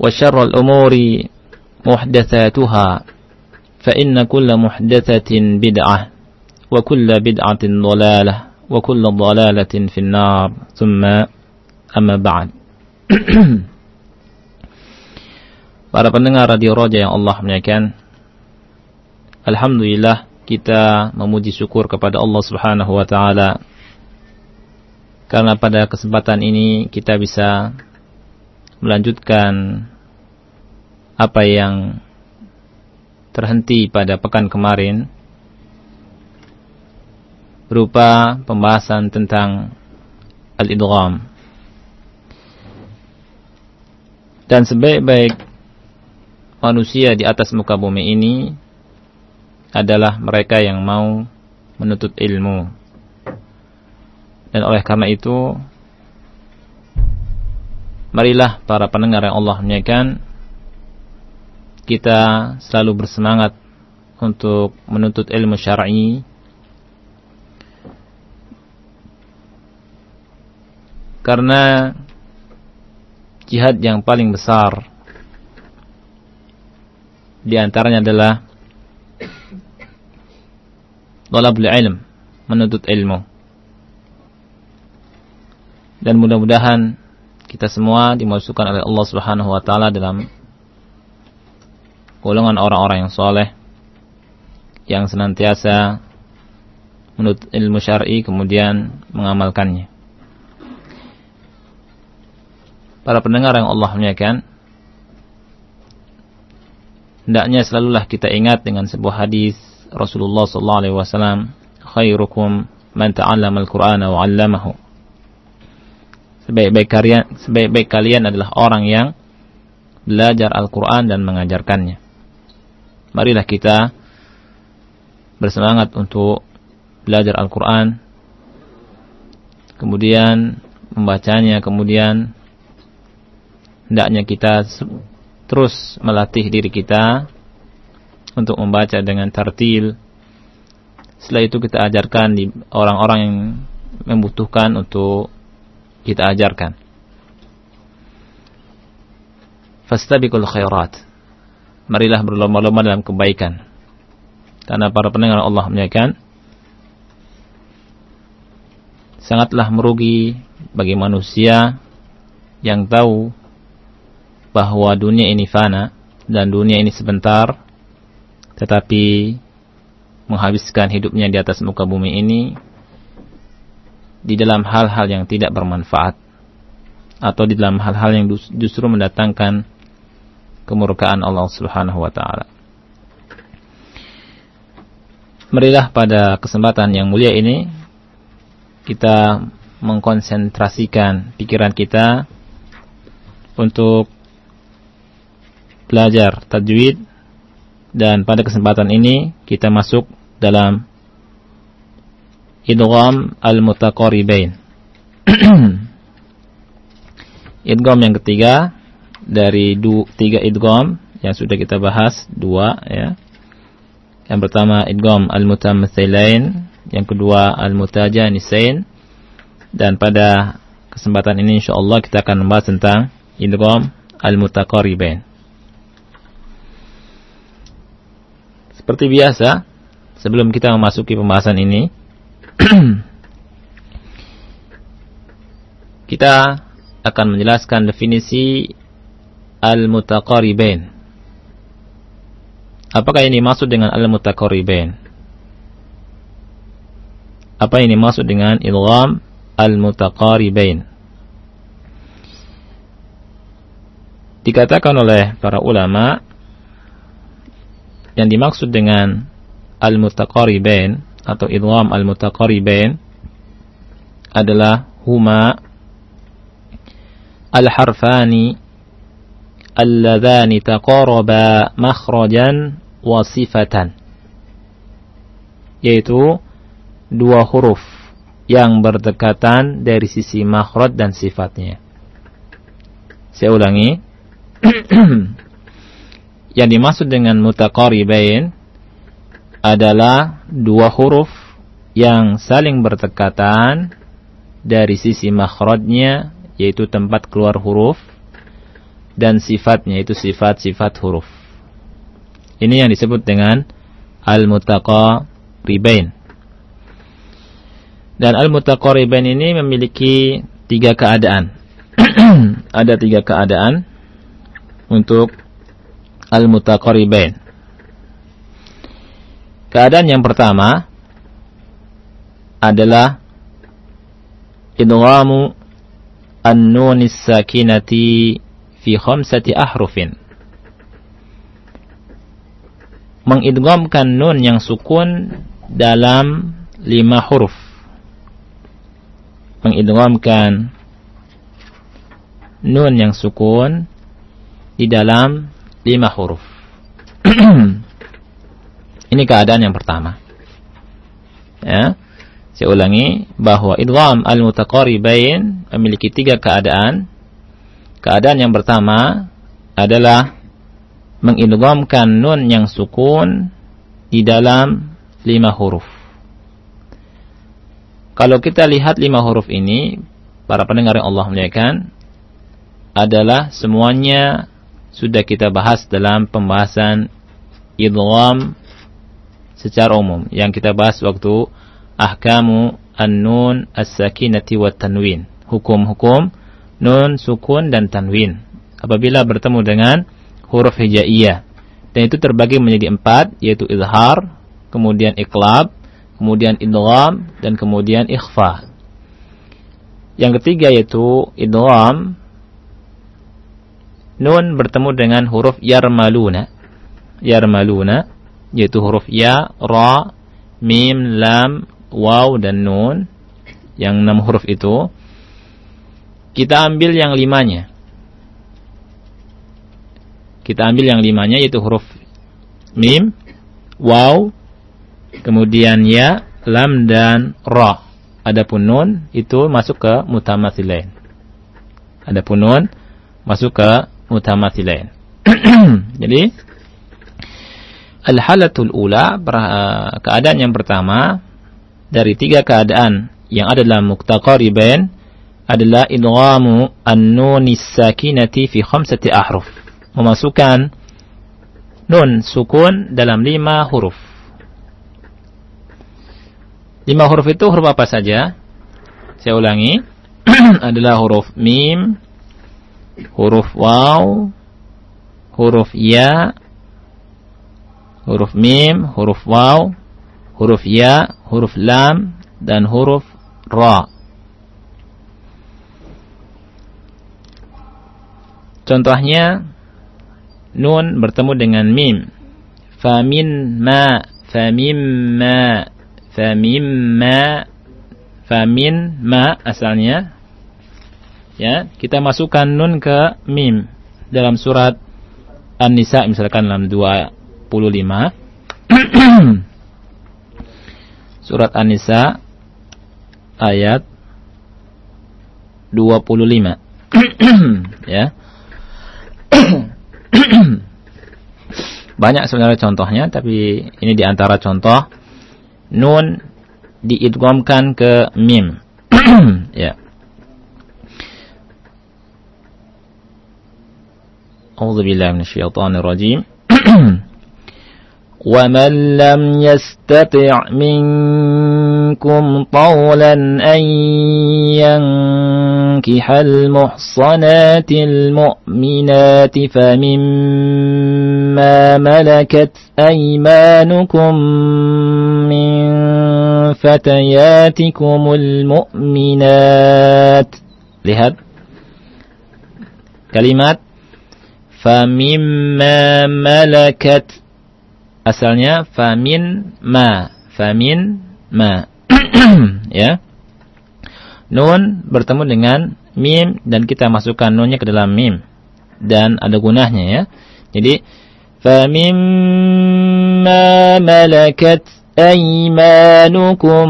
وشر الأمور محدثاتها فإن كل محدثة بدعة وكل بدعة ضلالة وكل ضلالة في النار ثم أما بعد Para pendengar Radio Roja yang Allah muliakan Alhamdulillah kita memuji syukur kepada Allah Subhanahu wa taala karena pada kesempatan ini kita bisa melanjutkan apa yang terhenti pada pekan kemarin berupa pembahasan tentang al-idgham. Dan sebaik-baik manusia di atas muka bumi ini adalah mereka yang mau menuntut ilmu. Dan oleh karena itu marilah para pendengar yang Allah muliakan kita selalu bersemangat untuk menuntut ilmu syar'i karena jihad yang paling besar di antaranya adalah talabul ilm, menuntut ilmu. Dan mudah-mudahan kita semua dimasukkan oleh Allah Subhanahu wa taala dalam golongan orang-orang yang soleh yang senantiasa menuntut ilmu syar'i kemudian mengamalkannya. Para pendengar yang Allah muliakan, hendaknya selalulah kita ingat dengan sebuah hadis Rasulullah sallallahu alaihi wasallam, "Khairukum man ta'allama al-Qur'ana wa 'allamahu." Sebaik-baik kalian, sebaik-baik kalian adalah orang yang belajar Al-Quran dan mengajarkannya. Marilah kita bersemangat untuk belajar Al-Quran, kemudian membacanya, kemudian hendaknya kita terus melatih diri kita untuk membaca dengan tartil. Setelah itu kita ajarkan di orang-orang yang membutuhkan untuk kita ajarkan. Fastabiqul khairat. Marilah berlomba-lomba dalam kebaikan. Karena para pendengar Allah menyatakan sangatlah merugi bagi manusia yang tahu bahwa dunia ini fana dan dunia ini sebentar tetapi menghabiskan hidupnya di atas muka bumi ini di dalam hal-hal yang tidak bermanfaat atau di dalam hal-hal yang justru mendatangkan kemurkaan Allah Subhanahu wa taala. Marilah pada kesempatan yang mulia ini kita mengkonsentrasikan pikiran kita untuk belajar tajwid dan pada kesempatan ini kita masuk dalam idgham al-mutaqaribain. idgham yang ketiga dari du, tiga idgham yang sudah kita bahas dua ya. Yang pertama idgham al-mutamathilain, yang kedua al-mutajanisain dan pada kesempatan ini insyaallah kita akan membahas tentang idgham al-mutaqaribain. Seperti biasa, sebelum kita memasuki pembahasan ini, kita akan menjelaskan definisi al-mutaqaribain. Apakah ini maksud dengan al-mutaqaribain? Apa ini maksud dengan ilham al-mutaqaribain? Dikatakan oleh para ulama yang dimaksud dengan al-mutaqaribain atau idgham al-mutaqaribain adalah huma al-harfani alladhani taqaraba makhrajan wa sifatan yaitu dua huruf yang berdekatan dari sisi makhraj dan sifatnya. Saya ulangi, yang dimaksud dengan mutaqaribain adalah dua huruf yang saling berdekatan dari sisi makhrajnya yaitu tempat keluar huruf dan sifatnya yaitu sifat-sifat huruf. Ini yang disebut dengan al-mutaqaribain. Dan al-mutaqaribain ini memiliki tiga keadaan. Ada tiga keadaan untuk al-mutaqaribain. Keadaan yang pertama adalah idghamu an-nun sakinati fi khamsati ahrufin. Mengidghamkan nun yang sukun dalam lima huruf. Mengidghamkan nun yang sukun di dalam lima huruf. Ini keadaan yang pertama. Ya. Saya ulangi bahwa idgham al-mutaqaribain memiliki tiga keadaan. Keadaan yang pertama adalah mengidghamkan nun yang sukun di dalam lima huruf. Kalau kita lihat lima huruf ini, para pendengar yang Allah muliakan, adalah semuanya sudah kita bahas dalam pembahasan idgham secara umum. Yang kita bahas waktu ahkamu an-nun as-sakinati wa tanwin. Hukum-hukum nun sukun dan tanwin. Apabila bertemu dengan huruf hijaiyah. Dan itu terbagi menjadi empat yaitu izhar kemudian iqlab kemudian idgham dan kemudian ikhfa. Yang ketiga yaitu idgham nun bertemu dengan huruf yarmaluna. Yarmaluna yaitu huruf ya, ra, mim, lam, waw dan nun yang enam huruf itu kita ambil yang limanya kita ambil yang limanya yaitu huruf mim, waw, kemudian ya, lam dan ra. Adapun nun itu masuk ke mutamathilain. Adapun nun masuk ke mutamathilain. Jadi al-halatul ula keadaan yang pertama dari tiga keadaan yang ada dalam muqtaqaribain adalah idghamu an-nun sakinati fi khamsati ahruf. Memasukkan nun sukun dalam lima huruf. Lima huruf itu huruf apa saja? Saya ulangi. adalah huruf mim, huruf waw, huruf ya, huruf mim, huruf waw, huruf ya, huruf lam, dan huruf ra. Contohnya nun bertemu dengan mim. Famin ma, famim ma, famim ma, famin ma asalnya ya kita masukkan nun ke mim dalam surat An-Nisa misalkan dalam 25 Surat An-Nisa ayat 25. ya. Banyak sebenarnya contohnya tapi ini di antara contoh nun diidghamkan ke mim. ya. Allahu Akbar minasyaitonir. ومن لم يستطع منكم طولا أن ينكح المحصنات المؤمنات فمما ملكت أيمانكم من فتياتكم المؤمنات لهذا كلمات famimma malakat asalnya famin ma famin ma ya nun bertemu dengan mim dan kita masukkan nunnya ke dalam mim dan ada gunahnya ya jadi famimma malakat أيمانكم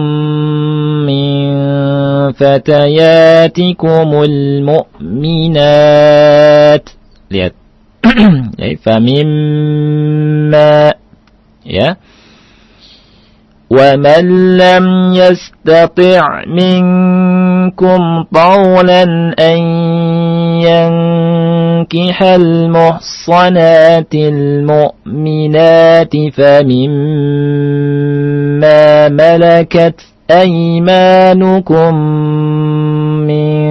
من فتياتكم المؤمنات lihat ya famimma ya ومن لم يستطع منكم طولا أن ينكح المحصنات المؤمنات فمما ملكت أيمانكم من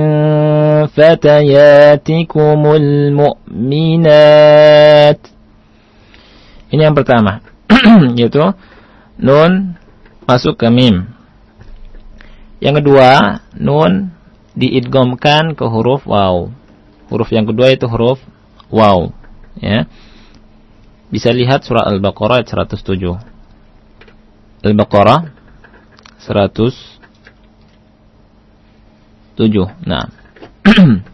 فتياتكم المؤمنات. Ini yang pertama. yaitu nun masuk ke mim. Yang kedua, nun diidghamkan ke huruf waw. Huruf yang kedua itu huruf waw, ya. Bisa lihat surah Al-Baqarah ayat 107. Al-Baqarah 107. Nah.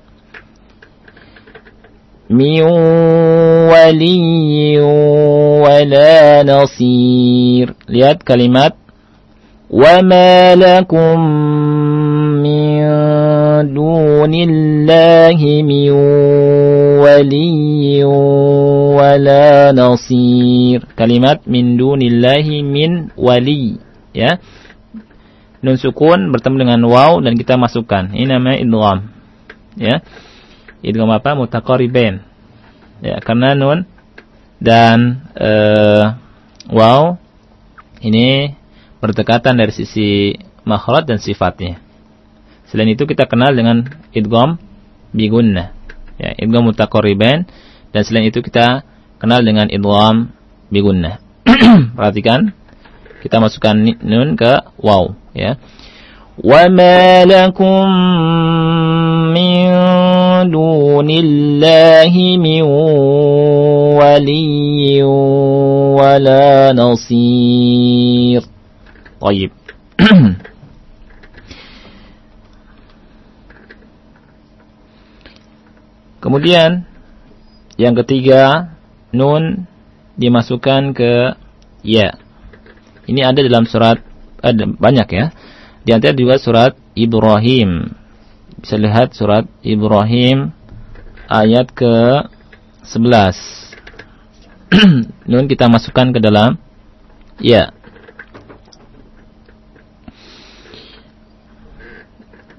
من ولي ولا نصير lihat kalimat وما لكم من دون الله من ولي ولا نصير kalimat min dunillahi min wali ya nun sukun bertemu dengan waw dan kita masukkan ini namanya idgham ya idgham apa mutaqaribain ya karena nun dan uh, waw ini berdekatan dari sisi makhraj dan sifatnya selain itu kita kenal dengan idgham bigunnah ya idgham mutaqaribain dan selain itu kita kenal dengan idgham bigunnah perhatikan kita masukkan nun ke waw ya وما لكم من دون الله من ولي ولا نصير طيب Kemudian yang ketiga nun dimasukkan ke ya. Ini ada dalam surat ada banyak ya. Di antara juga surat Ibrahim. bisa lihat surat Ibrahim ayat ke 11. Nun kita masukkan ke dalam ya.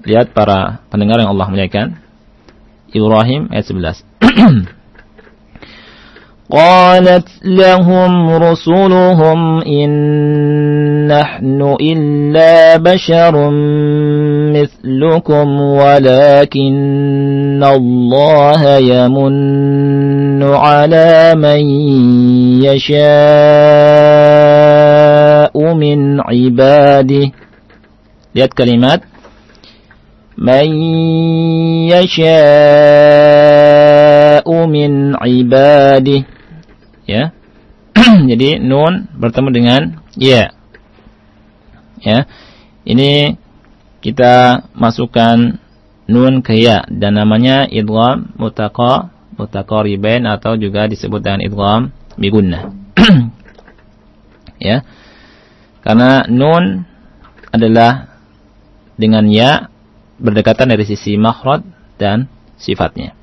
Lihat para pendengar yang Allah muliakan. Ibrahim ayat 11. قالت لهم رسلهم إن نحن إلا بشر مثلكم ولكن الله يمن على من يشاء من عباده. Lihat kalimat. من يشاء من عباده. Ya Jadi nun bertemu dengan ya. Ya. Ini kita masukkan nun ke ya dan namanya idgham mutaqa mutaqaribain atau juga disebut dengan idgham bigunnah. ya. Karena nun adalah dengan ya berdekatan dari sisi makhraj dan sifatnya.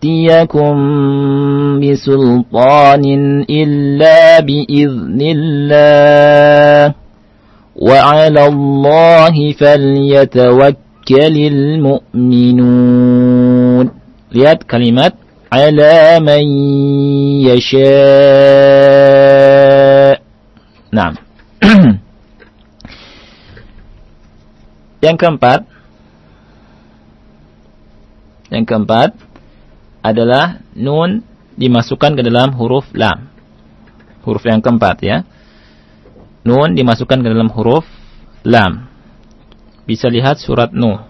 يأتيكم بسلطان إلا بإذن الله. وعلى الله فليتوكل المؤمنون. لياد كلمة على من يشاء. نعم. Yang keempat. Yang keempat. Adalah nun dimasukkan ke dalam huruf lam. Huruf yang keempat ya. Nun dimasukkan ke dalam huruf lam. Bisa lihat surat Nuh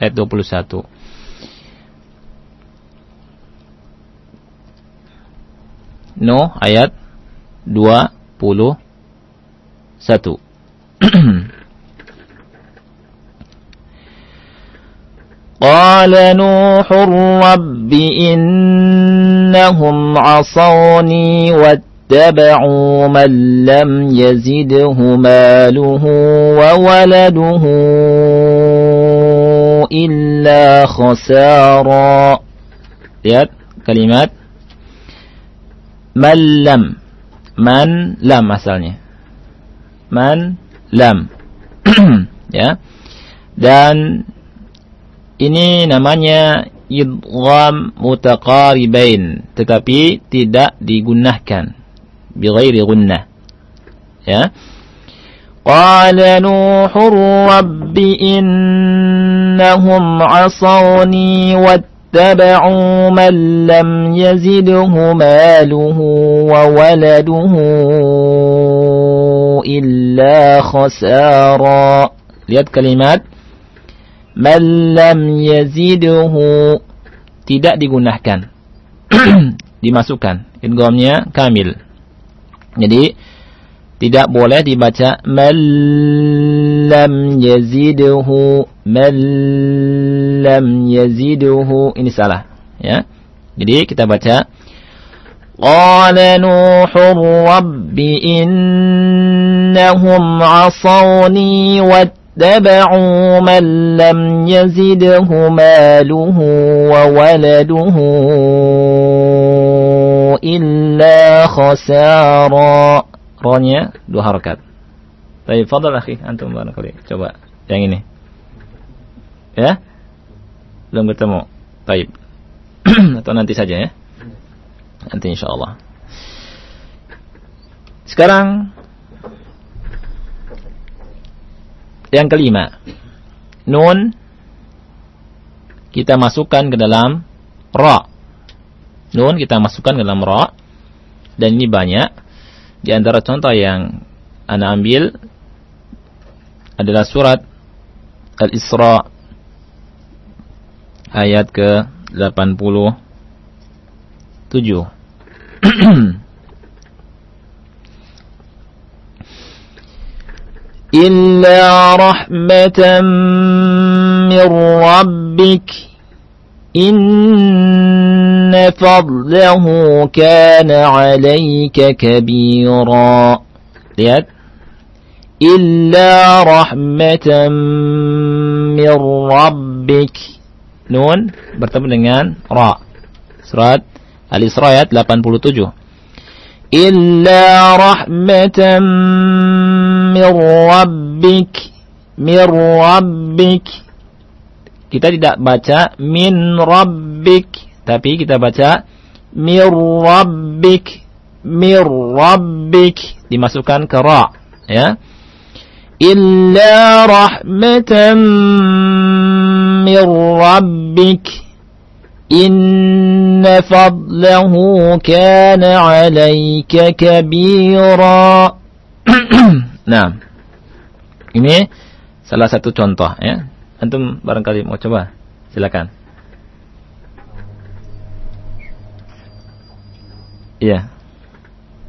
ayat 21. Nuh ayat 21. قال نوح رب إنهم عصوني واتبعوا من لم يزده ماله وولده إلا خسارا. Lihat kalimat. Man lam. Man lam asalnya. Man lam. Ya. Dan ini namanya idgham mutaqaribain tetapi tidak digunakan bighairi gunnah ya qala nuhur rabbi innahum asawni واتبعوا من لم يزده ماله وولده إلا خسارا lihat kalimat man lam yazidhu tidak digunakan dimasukkan idghamnya kamil jadi tidak boleh dibaca man lam yazidhu man lam yazidhu ini salah ya jadi kita baca قال نوح رب إنهم عصوني واتقوا اتبعوا من لم يزده ماله وولده إلا خسارا Ronya dua harakat. Tapi fadal akhi, antum barangkali. Coba yang ini. Ya? Belum ketemu. Baik. Atau nanti saja ya. Nanti insyaallah. Sekarang Yang kelima, nun kita masukkan ke dalam ra. Nun kita masukkan ke dalam ra. Dan ini banyak. Di antara contoh yang Anda ambil adalah surat Al-Isra ayat ke 87. إلا رحمة من ربك إن فضله كان عليك كبيرا إلا رحمة من ربك نون bertemu dengan ra. Surat al-isra ayat 87 إلا رحمة min rabbik kita tidak baca min rabbik tapi kita baca min rabbik dimasukkan ke ra ya. Illa rahmatan min rabbik. Inna fadlahu kana 'alaika kabira. Nah, ini salah satu contoh ya. Antum barangkali mau coba, silakan. Iya.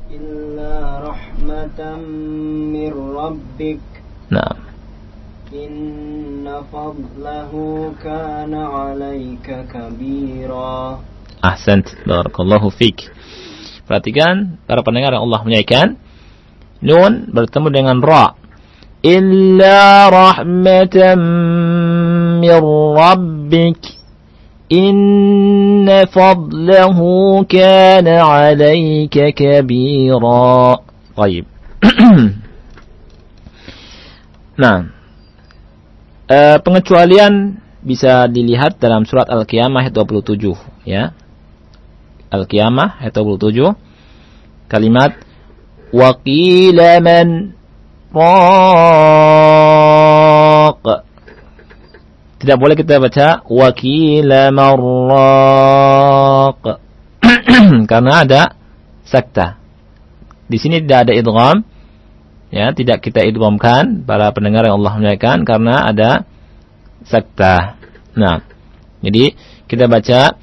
Illa rahmatan min rabbik. Nah. Inna fadlahu kana 'alaika kabira. Ahsant, barakallahu fik. Perhatikan para pendengar yang Allah muliakan nun bertemu dengan ra illa rahmatan min rabbik inna fadlahu kana 'alayka kabira طيب nah uh, pengecualian bisa dilihat dalam surat Al-Qiyamah ayat 27 ya Al-Qiyamah ayat 27 kalimat وقيل من راق tidak boleh kita baca wakila marraq karena ada sakta di sini tidak ada idgham ya tidak kita idghamkan para pendengar yang Allah muliakan karena ada sakta nah jadi kita baca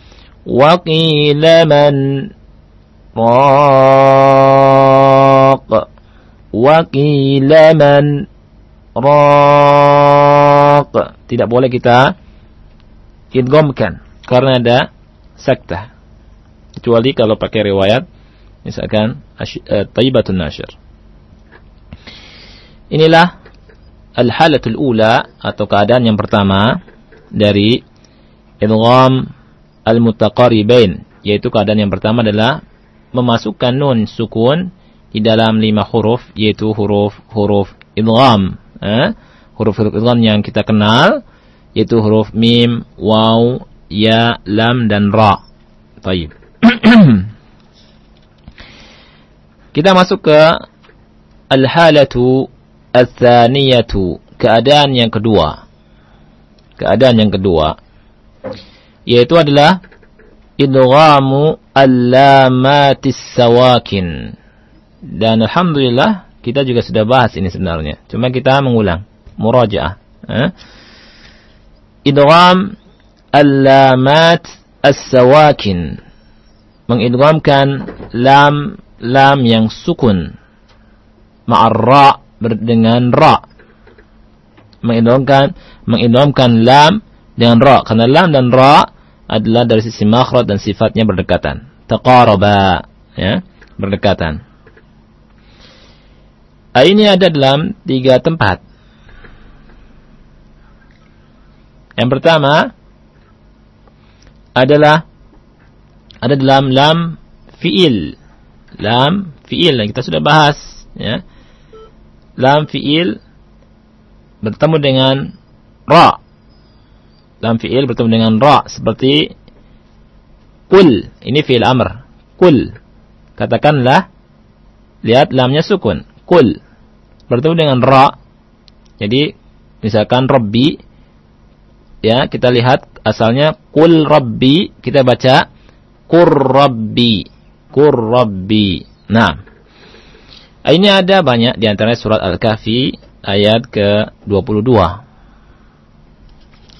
waqila man raq wakila man raq tidak boleh kita idghamkan karena ada sakta kecuali kalau pakai riwayat misalkan uh, tayyibatun nashr inilah al-halatul ula atau keadaan yang pertama dari idgham al-mutaqaribain yaitu keadaan yang pertama adalah memasukkan nun sukun di dalam lima huruf yaitu huruf-huruf idgham. Eh? Huruf-huruf idgham yang kita kenal yaitu huruf mim, waw, ya, lam dan ra. Baik. kita masuk ke al-halatu al-thaniyatu, keadaan yang kedua. Keadaan yang kedua yaitu adalah idghamu allamatis sawakin. Dan alhamdulillah kita juga sudah bahas ini sebenarnya. Cuma kita mengulang, murajaah. Eh? Idgham allamat as-sawakin. Mengidghamkan lam lam yang sukun ma'arra dengan ra. Mengidghamkan mengidghamkan lam dengan ra karena lam dan ra adalah dari sisi makhraj dan sifatnya berdekatan. Taqaraba, ya, berdekatan. Ah, ini ada dalam tiga tempat. Yang pertama adalah ada dalam lam fiil. Lam fiil yang kita sudah bahas, ya. Lam fiil bertemu dengan ra lam fi'il bertemu dengan ra seperti kul ini fi'il amr kul katakanlah lihat lamnya sukun kul bertemu dengan ra jadi misalkan rabbi ya kita lihat asalnya kul rabbi kita baca kur rabbi kur rabbi nah ini ada banyak di antara surat al-kahfi ayat ke 22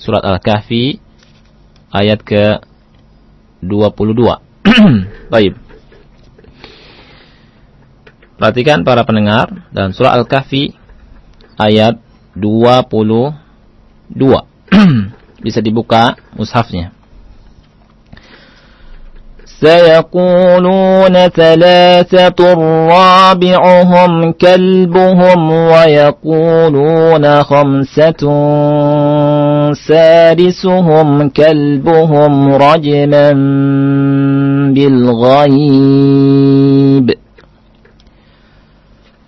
surat Al-Kahfi ayat ke 22. Baik. Perhatikan para pendengar dan surah Al-Kahfi ayat 22. Bisa dibuka mushafnya. سيقولون ثلاثة رابعهم كلبهم ويقولون خمسة سادسهم كلبهم رجما بالغيب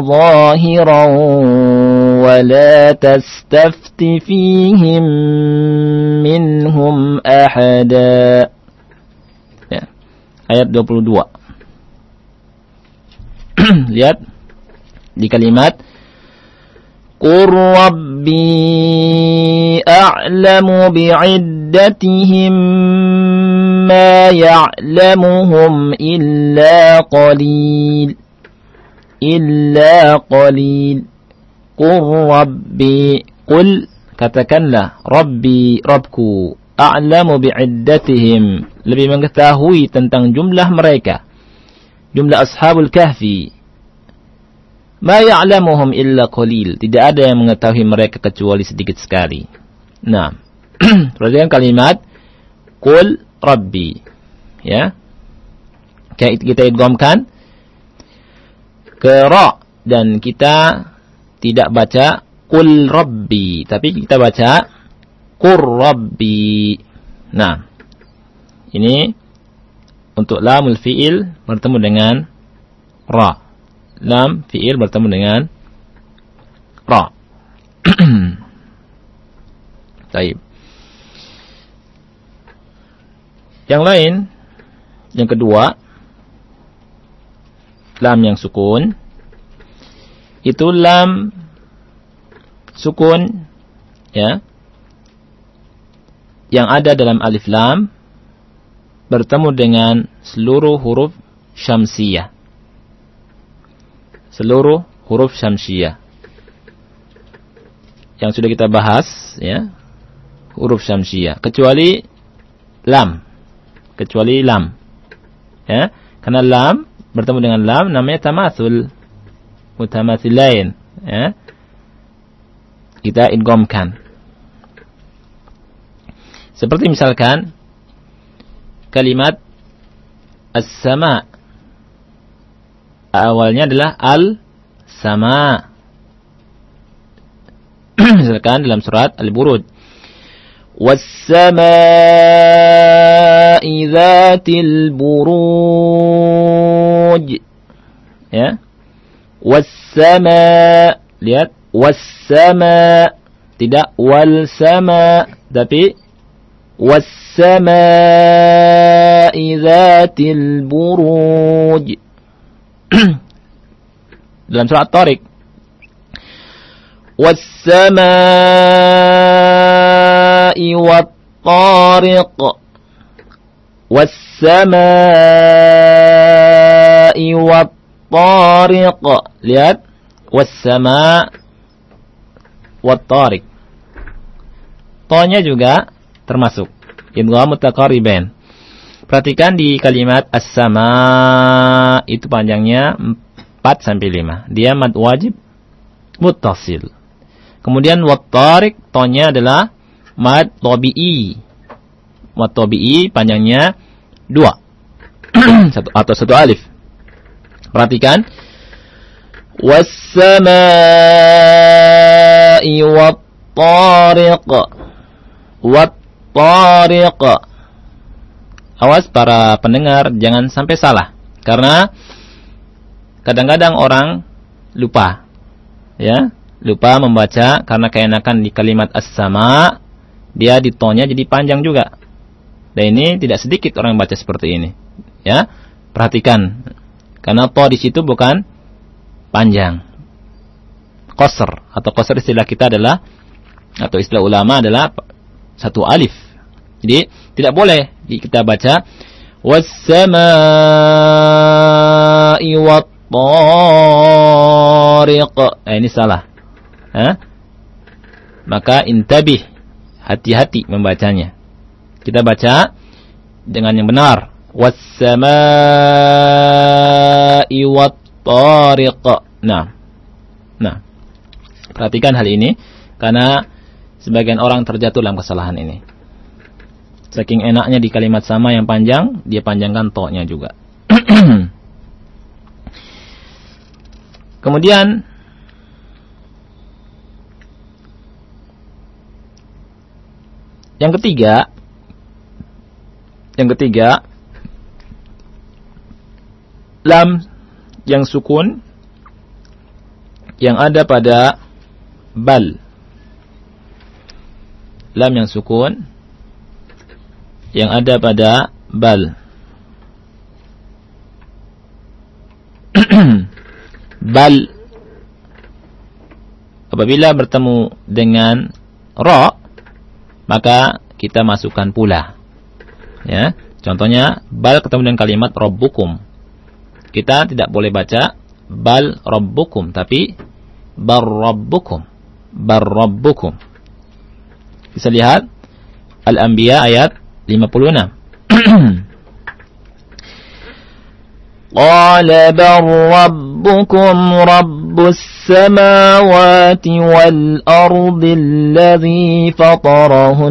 ظاهرا ولا تستفت فيهم منهم أحدا ayat 22 lihat di kalimat Qur Rabbi a'lamu bi'iddatihim ma ya'lamuhum illa qalil illa qalil. Qur rabbi. Qul katakanlah rabbi rabku a'lamu bi'iddatihim. Lebih mengetahui tentang jumlah mereka. Jumlah ashabul kahfi. Ma ya'lamuhum illa qalil. Tidak ada yang mengetahui mereka kecuali sedikit sekali. Nah, perhatikan kalimat Qul Rabbi. Ya. Kita idghamkan ke ra dan kita tidak baca Qul Rabbi, tapi kita baca Qur Rabbi. Nah, ini untuk lamul fiil bertemu dengan ra lam fiil bertemu dengan ra. Baik. Yang lain, yang kedua, lam yang sukun, itu lam sukun, ya, yang ada dalam alif lam bertemu dengan seluruh huruf syamsiyah seluruh huruf syamsiyah. Yang sudah kita bahas ya, huruf syamsiyah kecuali lam. Kecuali lam. Ya, karena lam bertemu dengan lam namanya tamatsul. Mutamathilain, ya. Kita idghamkan. Seperti misalkan kalimat as-sama awalnya adalah al sama. Misalkan dalam surat Al-Buruj. Was-samaa'i dzatil buruj. Ya. Was-sama' lihat was-sama' tidak wal sama tapi was-samaa'i dzatil buruj dalam surat Tariq wat-tariq was-samaa'i wat-tariq lihat was-sama' wat-tariq Tonya juga termasuk. Idgham mutaqaribain Perhatikan di kalimat as-sama itu panjangnya 4 sampai 5. Dia mad wajib muttasil. Kemudian wat tariq tonnya adalah mad tabi'i. Mad tabi'i panjangnya 2. satu atau satu alif. Perhatikan was-samaa'i wat-tariq wat-tariq awas para pendengar jangan sampai salah karena kadang-kadang orang lupa ya lupa membaca karena keenakan di kalimat as-sama dia ditonya jadi panjang juga dan ini tidak sedikit orang yang baca seperti ini ya perhatikan karena to di situ bukan panjang koser atau koser istilah kita adalah atau istilah ulama adalah satu alif jadi tidak boleh kita baca was-samaa'i wat-tariq. Eh, ini salah. Eh? Maka intabih, hati-hati membacanya. Kita baca dengan yang benar. Was-samaa'i wat-tariq. Nah. Nah. Perhatikan hal ini karena sebagian orang terjatuh dalam kesalahan ini. Saking enaknya di kalimat sama yang panjang, dia panjangkan to-nya juga. Kemudian yang ketiga. Yang ketiga. Lam yang sukun yang ada pada bal. Lam yang sukun yang ada pada bal. Bal. Apabila bertemu dengan ra maka kita masukkan pula ya contohnya bal ketemu dengan kalimat rabbukum kita tidak boleh baca bal rabbukum tapi bar rabbukum bar rabbukum bisa lihat Al-Anbiya ayat 56 قال بل ربكم رب السماوات والأرض الذي فطرهن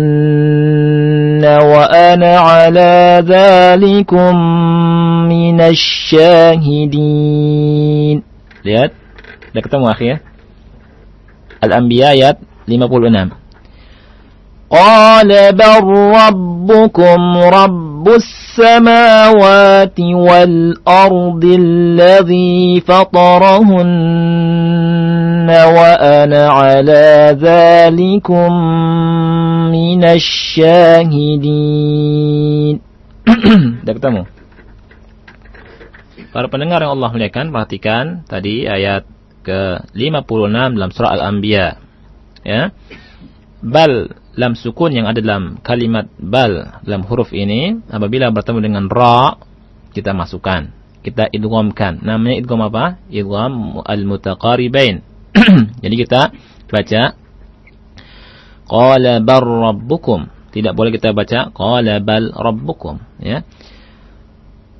وأنا على ذلكم من الشاهدين. Lihat. Sudah ketemu akhir Al-Anbiya ayat 56 قال بل ربكم رب السماوات والأرض الذي فطرهن وأنا على ذلكم من الشاهدين Sudah ketemu Para pendengar yang Allah muliakan Perhatikan tadi ayat ke-56 dalam surah Al-Anbiya Ya Bal lam sukun yang ada dalam kalimat bal dalam huruf ini apabila bertemu dengan ra kita masukkan. Kita idghamkan. Namanya idgham apa? Idgham al mutaqaribain jadi kita baca qala bar rabbukum. Tidak boleh kita baca qala bal rabbukum ya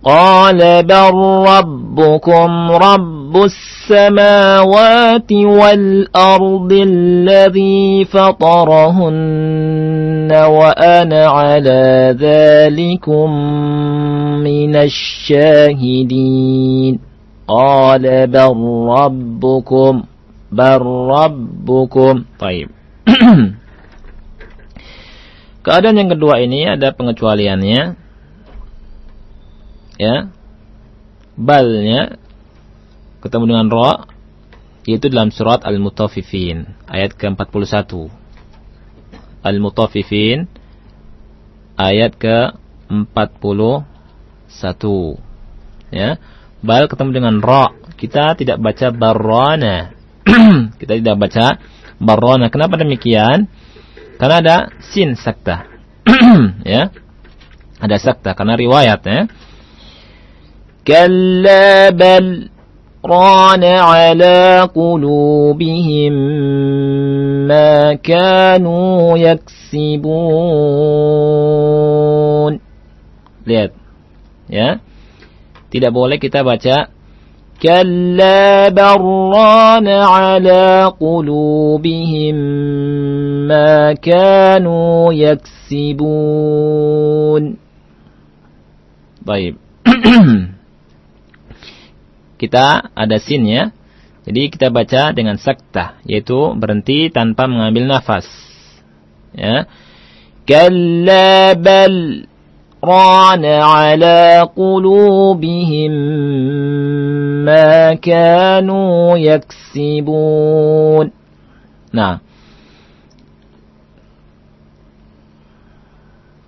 قال بل ربكم رب السماوات والأرض الذي فطرهن وأنا على ذلكم من الشاهدين. قال بل ربكم بل ربكم. طيب. Keadaan yang kedua ini ada pengecualiannya. Ya. Balnya ketemu dengan ra yaitu dalam surat Al-Mutaffifin ayat ke-41. Al-Mutaffifin ayat ke-41. Ya. Bal ketemu dengan ra kita tidak baca barrana. Kita tidak baca barrana. Kenapa demikian? Karena ada sin sakta. Ya. Ada sakta karena riwayat ya كلا بل ران على قلوبهم ما كانوا يكسبون. Lihat. Ya. Tidak boleh kita baca كلا بران على قلوبهم ما كانوا يكسبون طيب kita ada sinnya. Jadi kita baca dengan sakta, yaitu berhenti tanpa mengambil nafas. Ya. Kalla bal rana ala qulubihim ma kanu yaksibun. Nah.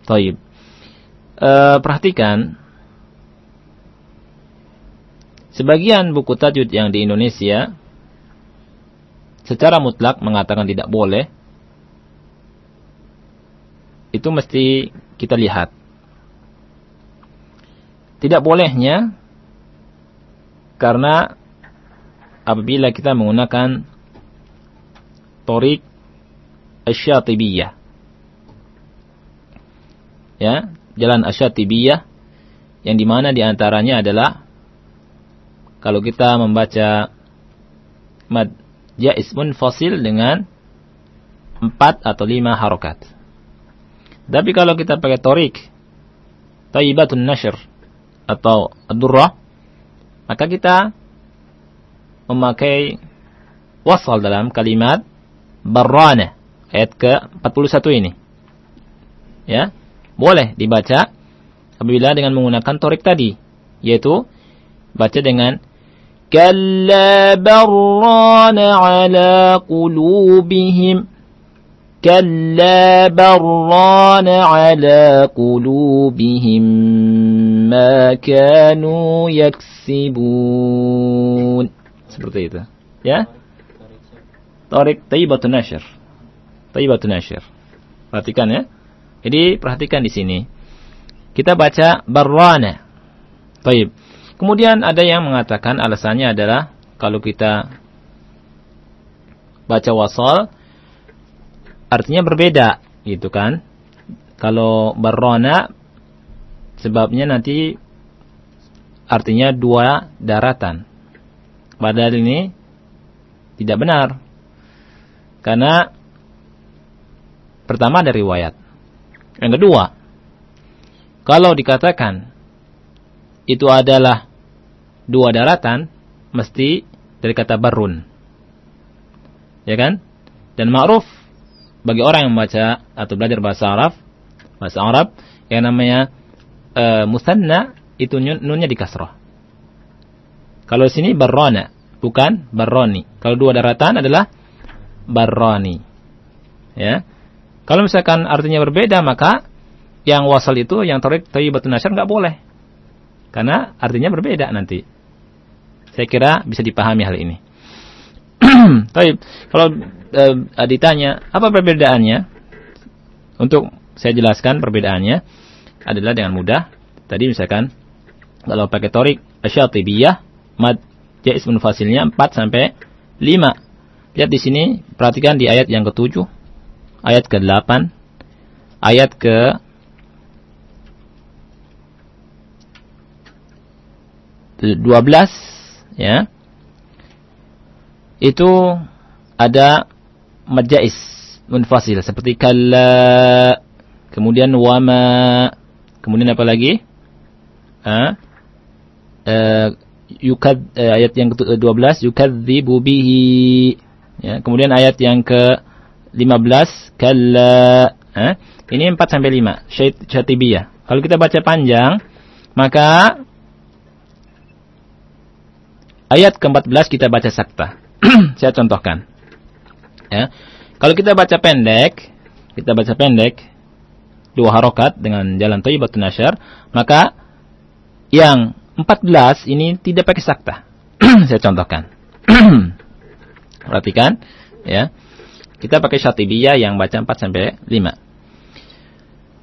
Taib. Uh, perhatikan Sebagian buku tajwid yang di Indonesia secara mutlak mengatakan tidak boleh. Itu mesti kita lihat. Tidak bolehnya karena apabila kita menggunakan torik asyatibiyah. Ya, jalan asyatibiyah yang di mana di antaranya adalah kalau kita membaca mad jais fasil dengan empat atau lima harokat. Tapi kalau kita pakai torik, tayyibatun nashr atau ad maka kita memakai wasal dalam kalimat barrana ayat ke-41 ini. Ya. Boleh dibaca apabila dengan menggunakan torik tadi yaitu baca dengan كلا بران على قلوبهم كلا بران على قلوبهم ما كانوا يكسبون seperti itu ya Tarik Tayyibatun Nashr Tayyibatun Nashr perhatikan ya jadi perhatikan di sini kita baca barrana Taib Kemudian ada yang mengatakan alasannya adalah kalau kita baca wasal artinya berbeda gitu kan. Kalau barona sebabnya nanti artinya dua daratan. Padahal ini tidak benar. Karena pertama dari riwayat. Yang kedua, kalau dikatakan itu adalah dua daratan mesti dari kata barun. Ya kan? Dan ma'ruf bagi orang yang membaca atau belajar bahasa Arab, bahasa Arab yang namanya uh, musanna itu nunnya di kasrah. Kalau sini barrona, bukan barroni. Kalau dua daratan adalah barroni. Ya. Kalau misalkan artinya berbeda maka yang wasal itu yang tarik thayyibatun nasyar enggak boleh. Karena artinya berbeda nanti. Saya kira bisa dipahami hal ini. Tapi kalau e, ditanya apa perbedaannya, untuk saya jelaskan perbedaannya adalah dengan mudah. Tadi misalkan kalau pakai torik asyatibiyah, mad jais munfasilnya 4 sampai 5. Lihat di sini, perhatikan di ayat yang ke-7, ayat ke-8, ayat ke dua belas ya. Itu ada majais munfasil seperti kalla kemudian wama kemudian apa lagi? Ha? Uh, yukad, uh, ayat yang ke-12 yukadzibu bihi. Ya kemudian ayat yang ke-15 kalla. Ha? ini 4 sampai 5 syatibiyah. Kalau kita baca panjang maka Ayat ke-14 kita baca sakta. Saya contohkan. Ya. Kalau kita baca pendek, kita baca pendek dua harokat dengan jalan thayyibatun nasyar, maka yang 14 ini tidak pakai sakta. Saya contohkan. Perhatikan, ya. Kita pakai syatibiyah yang baca 4 sampai 5.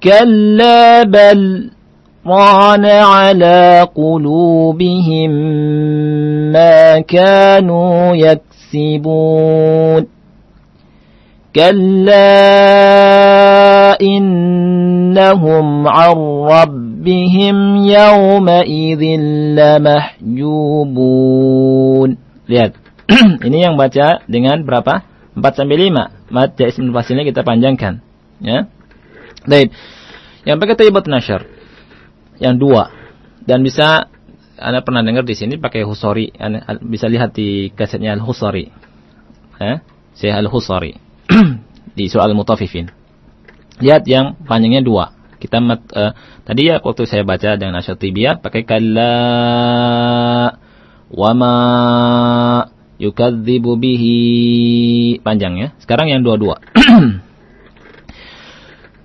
كلا بل ران على قلوبهم ما كانوا يكسبون كلا إنهم عن ربهم يومئذ لمحجوبون lihat ini yang baca dengan berapa 4 sampai 5 mat jais fasilnya kita panjangkan ya Baik. Yang pakai tayyibat nasyar. Yang dua. Dan bisa Anda pernah dengar di sini pakai husori. Anda bisa lihat di kasetnya Al-Husari. Eh? Syekh Al-Husari. di soal mutafifin. Lihat yang panjangnya dua. Kita mat, uh, tadi ya waktu saya baca dengan Asyatibiyah pakai kalla Wama yukadzibu bihi panjang ya. Sekarang yang dua-dua.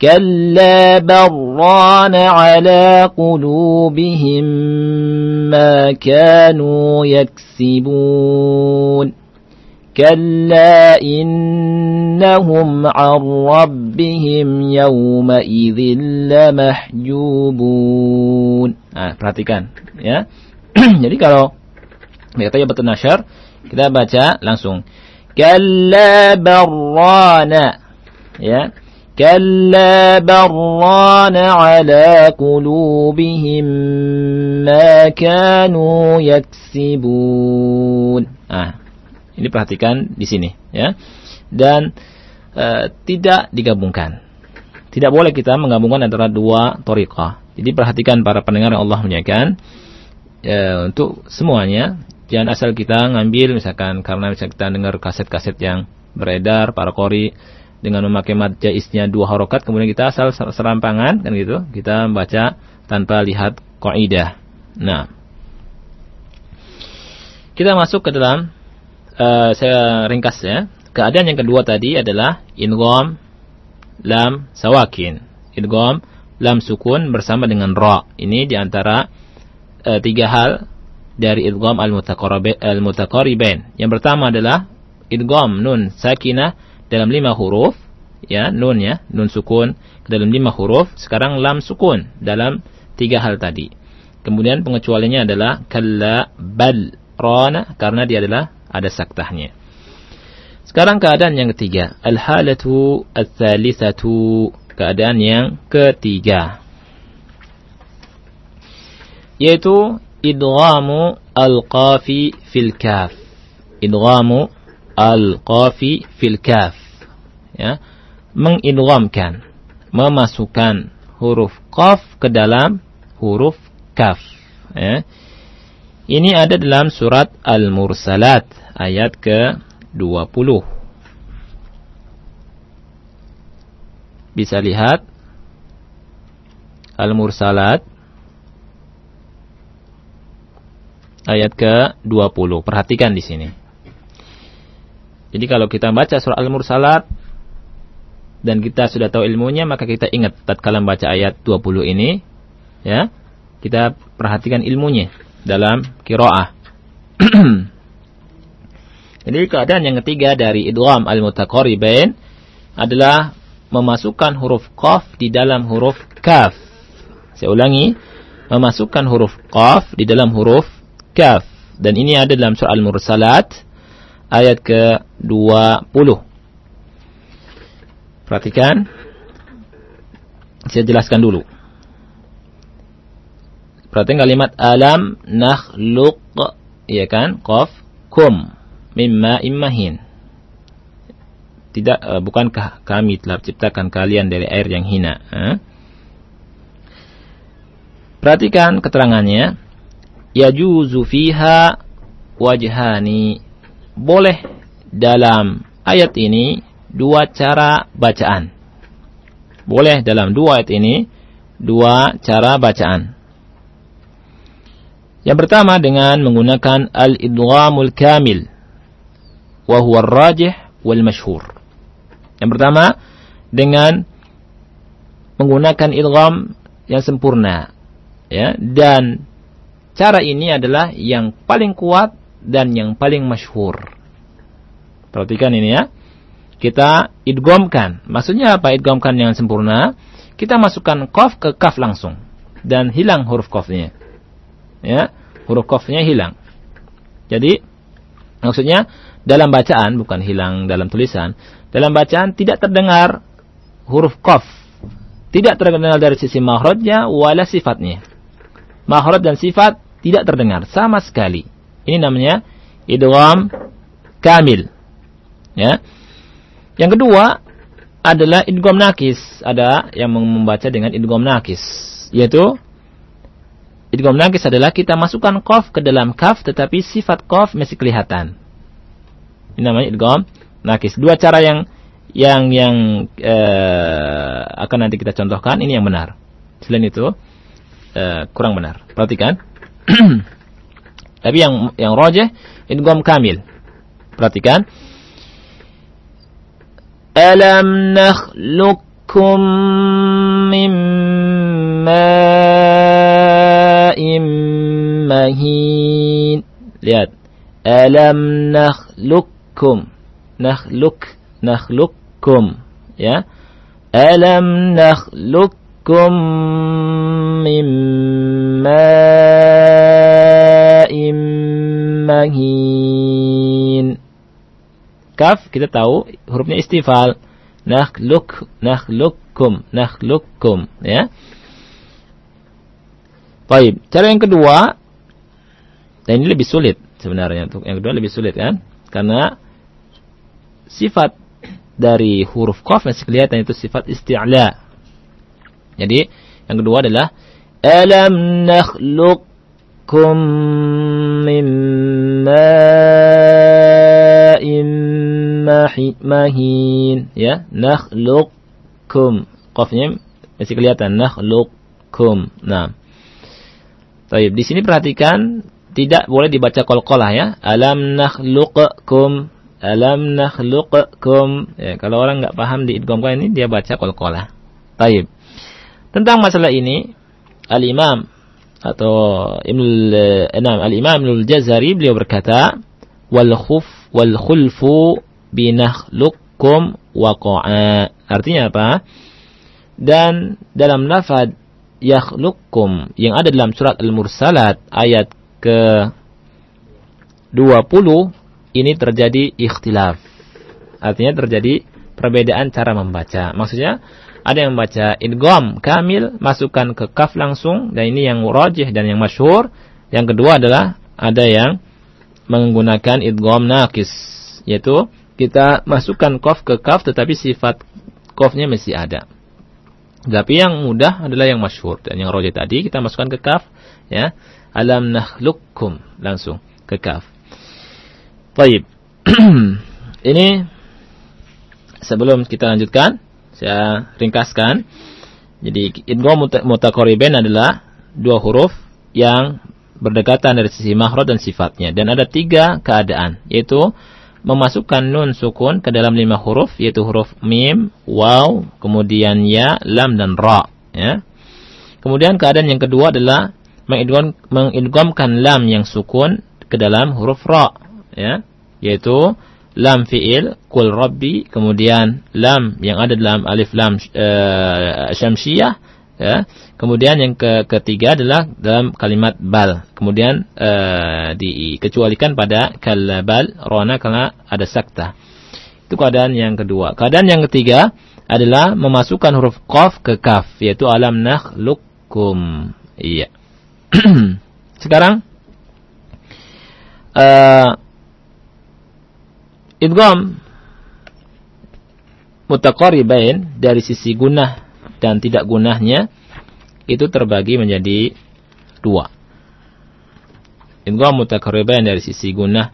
كلا بران على قلوبهم ما كانوا يكسبون كلا إنهم عن ربهم يومئذ لمحجوبون Nah, perhatikan ya. Jadi kalau kita betul nasyar, kita baca langsung. Kalla barrana. Ya. Kalla barrana ala qulubihim ma kanu yaksibun. Nah, ini perhatikan di sini ya. Dan uh, tidak digabungkan. Tidak boleh kita menggabungkan antara dua torikah jadi perhatikan para pendengar yang Allah muliakan ya, untuk semuanya jangan asal kita ngambil misalkan karena misalkan kita dengar kaset-kaset yang beredar para kori dengan memakai mad jaisnya dua harokat kemudian kita asal serampangan kan gitu kita membaca tanpa lihat kaidah. Nah, kita masuk ke dalam uh, saya ringkas ya. Keadaan yang kedua tadi adalah idgham lam sawakin. Idgham lam sukun bersama dengan ra. Ini di antara uh, eh, tiga hal dari idgham al-mutaqaribain. Yang pertama adalah idgham nun sakinah dalam lima huruf, ya nun ya, nun sukun dalam lima huruf. Sekarang lam sukun dalam tiga hal tadi. Kemudian pengecualiannya adalah kalla bal rana karena dia adalah ada saktahnya. Sekarang keadaan yang ketiga, al-halatu al-thalithatu keadaan yang ketiga yaitu idghamu al-qafi fil kaf idghamu al-qafi fil kaf. Ya. Mengidghamkan memasukkan huruf qaf ke dalam huruf kaf. Ya. Ini ada dalam surat Al-Mursalat ayat ke-20 bisa lihat Al-Mursalat ayat ke-20. Perhatikan di sini. Jadi kalau kita baca surah Al-Mursalat dan kita sudah tahu ilmunya, maka kita ingat tatkala baca ayat 20 ini, ya. Kita perhatikan ilmunya dalam kiroah. Jadi keadaan yang ketiga dari idgham al-mutaqaribain adalah memasukkan huruf qaf di dalam huruf kaf. Saya ulangi, memasukkan huruf qaf di dalam huruf kaf. Dan ini ada dalam surah Al-Mursalat ayat ke-20. Perhatikan. Saya jelaskan dulu. Perhatikan kalimat alam nakhluq ya kan? Qaf kum mimma immahin tidak uh, bukankah kami telah ciptakan kalian dari air yang hina eh? perhatikan keterangannya yajuzu fiha wajhani boleh dalam ayat ini dua cara bacaan. Boleh dalam dua ayat ini dua cara bacaan. Yang pertama dengan menggunakan al-idghamul kamil wa huwa rajih wal mashhur. Yang pertama dengan menggunakan idgham yang sempurna ya. Dan cara ini adalah yang paling kuat dan yang paling masyhur. Perhatikan ini ya. Kita idghamkan. Maksudnya apa idghamkan yang sempurna? kita masukkan kof ke kaf langsung dan hilang huruf kofnya. Ya, huruf kofnya hilang. Jadi maksudnya dalam bacaan bukan hilang dalam tulisan. Dalam bacaan tidak terdengar huruf kof. Tidak terdengar dari sisi mahrajnya wala sifatnya. Mahraj dan sifat tidak terdengar sama sekali. Ini namanya idgham kamil. Ya. Yang kedua, adalah idgham nakis. Ada yang membaca dengan idgham nakis, yaitu idgham nakis adalah kita masukkan qaf ke dalam kaf tetapi sifat qaf masih kelihatan. Ini namanya idgham nakis. Dua cara yang yang yang uh, akan nanti kita contohkan ini yang benar. Selain itu uh, kurang benar. Perhatikan. Tapi yang yang rojeh idgham kamil. Perhatikan. Alam nakhluqukum min mahin. Lihat. Alam nakhluqukum. Nakhluk. Nakhluqukum. Ya. Alam nakhluqukum min mahin kaf kita tahu hurufnya istifal. Nakhluk, nakhlukum, nakhlukum, ya. Baik, cara yang kedua dan ini lebih sulit sebenarnya untuk yang kedua lebih sulit kan? Karena sifat dari huruf qaf masih kelihatan itu sifat isti'la. Jadi yang kedua adalah alam nakhluqkum min mahin ya nakhluqkum qafnya masih kelihatan nakhluqkum nah Baik, di sini perhatikan tidak boleh dibaca qalqalah ya. Alam nakhluqkum alam nakhluqkum. Ya, kalau orang nggak paham di idgham ini dia baca qalqalah. Baik. Tentang masalah ini Al-Imam atau Ibnu Enam Al-Imam Ibnu Al-Jazari beliau berkata wal khuf wal khulfu binakhluqkum waqa'a. Artinya apa? Dan dalam lafaz yakhluqkum yang ada dalam surat Al-Mursalat ayat ke 20 ini terjadi ikhtilaf. Artinya terjadi perbedaan cara membaca. Maksudnya ada yang membaca idgham kamil masukkan ke kaf langsung dan ini yang rajih dan yang masyhur. Yang kedua adalah ada yang menggunakan idgham naqis yaitu kita masukkan kof ke kaf tetapi sifat kofnya masih ada. Tapi yang mudah adalah yang masyhur dan yang roja tadi kita masukkan ke kaf ya. Alam nakhluqukum langsung ke kaf. Baik. Ini sebelum kita lanjutkan saya ringkaskan. Jadi idgham mutaqaribain adalah dua huruf yang berdekatan dari sisi makhraj dan sifatnya dan ada tiga keadaan yaitu memasukkan nun sukun ke dalam lima huruf yaitu huruf mim, waw, kemudian ya, lam dan ra. Ya. Kemudian keadaan yang kedua adalah mengidghamkan lam yang sukun ke dalam huruf ra, ya, yaitu lam fiil kul rabbi, kemudian lam yang ada dalam alif lam uh, syamsiyah ya. Kemudian yang ke ketiga adalah dalam kalimat bal. Kemudian uh, dikecualikan pada kalabal rona karena ada sakta. Itu keadaan yang kedua. Keadaan yang ketiga adalah memasukkan huruf qaf ke kaf yaitu alam nakhluqukum. Iya. Sekarang uh, idgham mutaqaribain dari sisi gunah dan tidak gunahnya itu terbagi menjadi dua. Idgham mutakarribain dari sisi gunah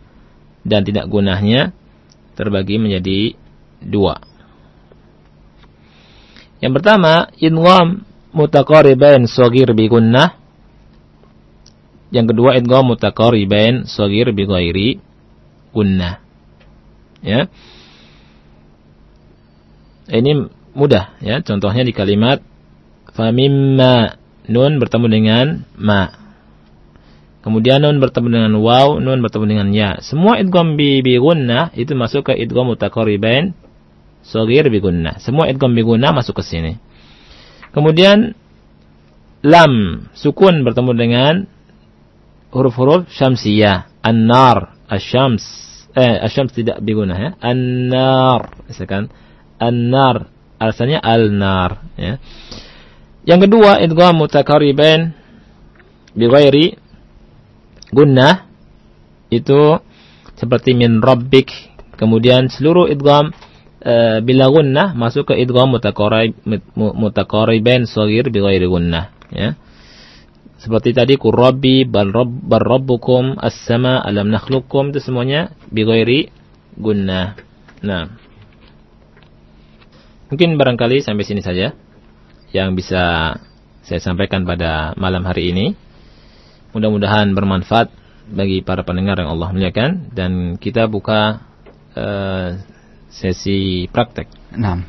dan tidak gunahnya terbagi menjadi dua. Yang pertama, idgham mutaqaribain shagir bi gunnah. Yang kedua, idgham mutaqaribain shagir bi ghairi gunnah. Ya. Ini mudah ya. Contohnya di kalimat famimma nun bertemu dengan ma. Kemudian nun bertemu dengan waw, nun bertemu dengan ya. Semua idgham bi bi gunnah itu masuk ke idgham mutaqaribain shaghir bi gunnah. Semua idgham bi gunnah masuk ke sini. Kemudian lam sukun bertemu dengan huruf-huruf syamsiyah. An-nar, asyams. Eh, asyams tidak diguna ya. An-nar, misalkan an-nar asalnya al-nar ya. Yang kedua idgham mutakaribain bi ghairi gunnah itu seperti min rabbik kemudian seluruh idgham e, bila gunnah masuk ke idgham mutakarib mutakaribain shaghir bi ghairi gunnah ya seperti tadi bal rabbukum as-sama alam nakhluqukum itu semuanya bi ghairi gunnah nah Mungkin barangkali sampai sini saja yang bisa saya sampaikan pada malam hari ini. Mudah-mudahan bermanfaat bagi para pendengar yang Allah muliakan dan kita buka uh, sesi praktek. Nah,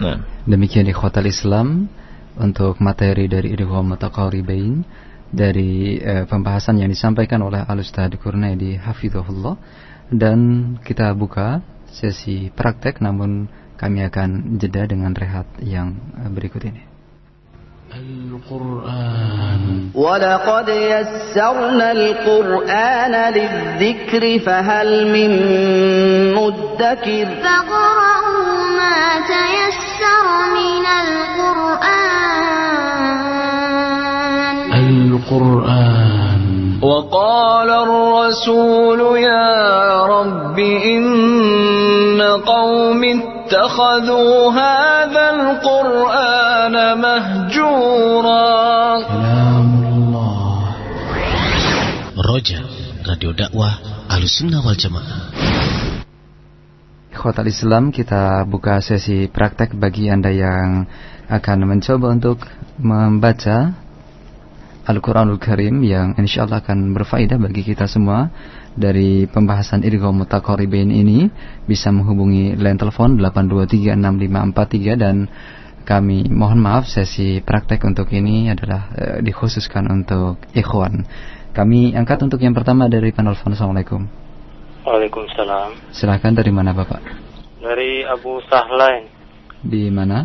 nah. demikian di Khotal Islam untuk materi dari Idgham Mutaqaribain dari uh, pembahasan yang disampaikan oleh Al-Ustaz Kurnaidi Hafizahullah dan kita buka sesi praktek namun kami akan jeda dengan rehat yang eh, berikut ini. Al-Quran ولقد يسرنا القرآن للذكر فهل من مدكر فقرأوا ما تيسر من القرآن القرآن وقال الرسول يا رب إن قوم اتخذوا هذا القرآن مهجورا كلام الله رجع راديو دعوة السنة والجماعة Khotal Islam kita buka sesi praktek bagi Anda yang akan mencoba untuk membaca Al-Quranul Karim yang insya Allah akan berfaedah bagi kita semua dari pembahasan Irgo Mutakoribain ini bisa menghubungi line telepon 8236543 dan kami mohon maaf sesi praktek untuk ini adalah e, dikhususkan untuk ikhwan. Kami angkat untuk yang pertama dari penelpon. Assalamualaikum. Waalaikumsalam. Silahkan dari mana Bapak? Dari Abu Sahlain. Di mana?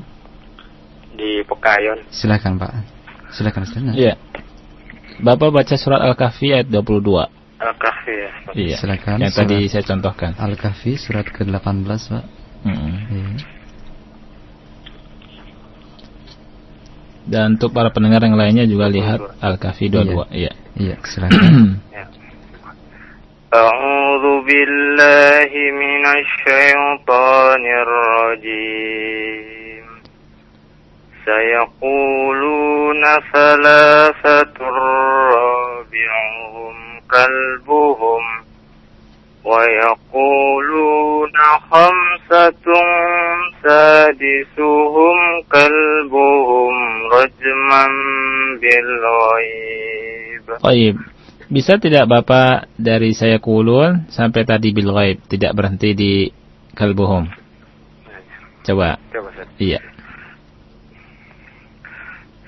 Di Pekayon. Silahkan Pak. Silahkan Ustaz. Iya. Bapak baca surat Al-Kahfi ayat 22. Al-Kahfi ya. Iya. Silakan. Yang tadi saya contohkan. Al-Kahfi surat ke-18, Pak. Mm -hmm. iya. Dan untuk para pendengar yang lainnya juga lihat Al-Kahfi 22. Iya. Iya, silakan. ya. أعوذ بالله من الشيطان الرجيم سيقولون ثلاثة رابعهم كلبهم ويقولون خمسة سادسهم كلبهم رجما بالغيب طيب Bisa tidak Bapak dari saya kulun sampai tadi bil ghaib tidak berhenti di kalbuhum? Coba. Coba, Iya.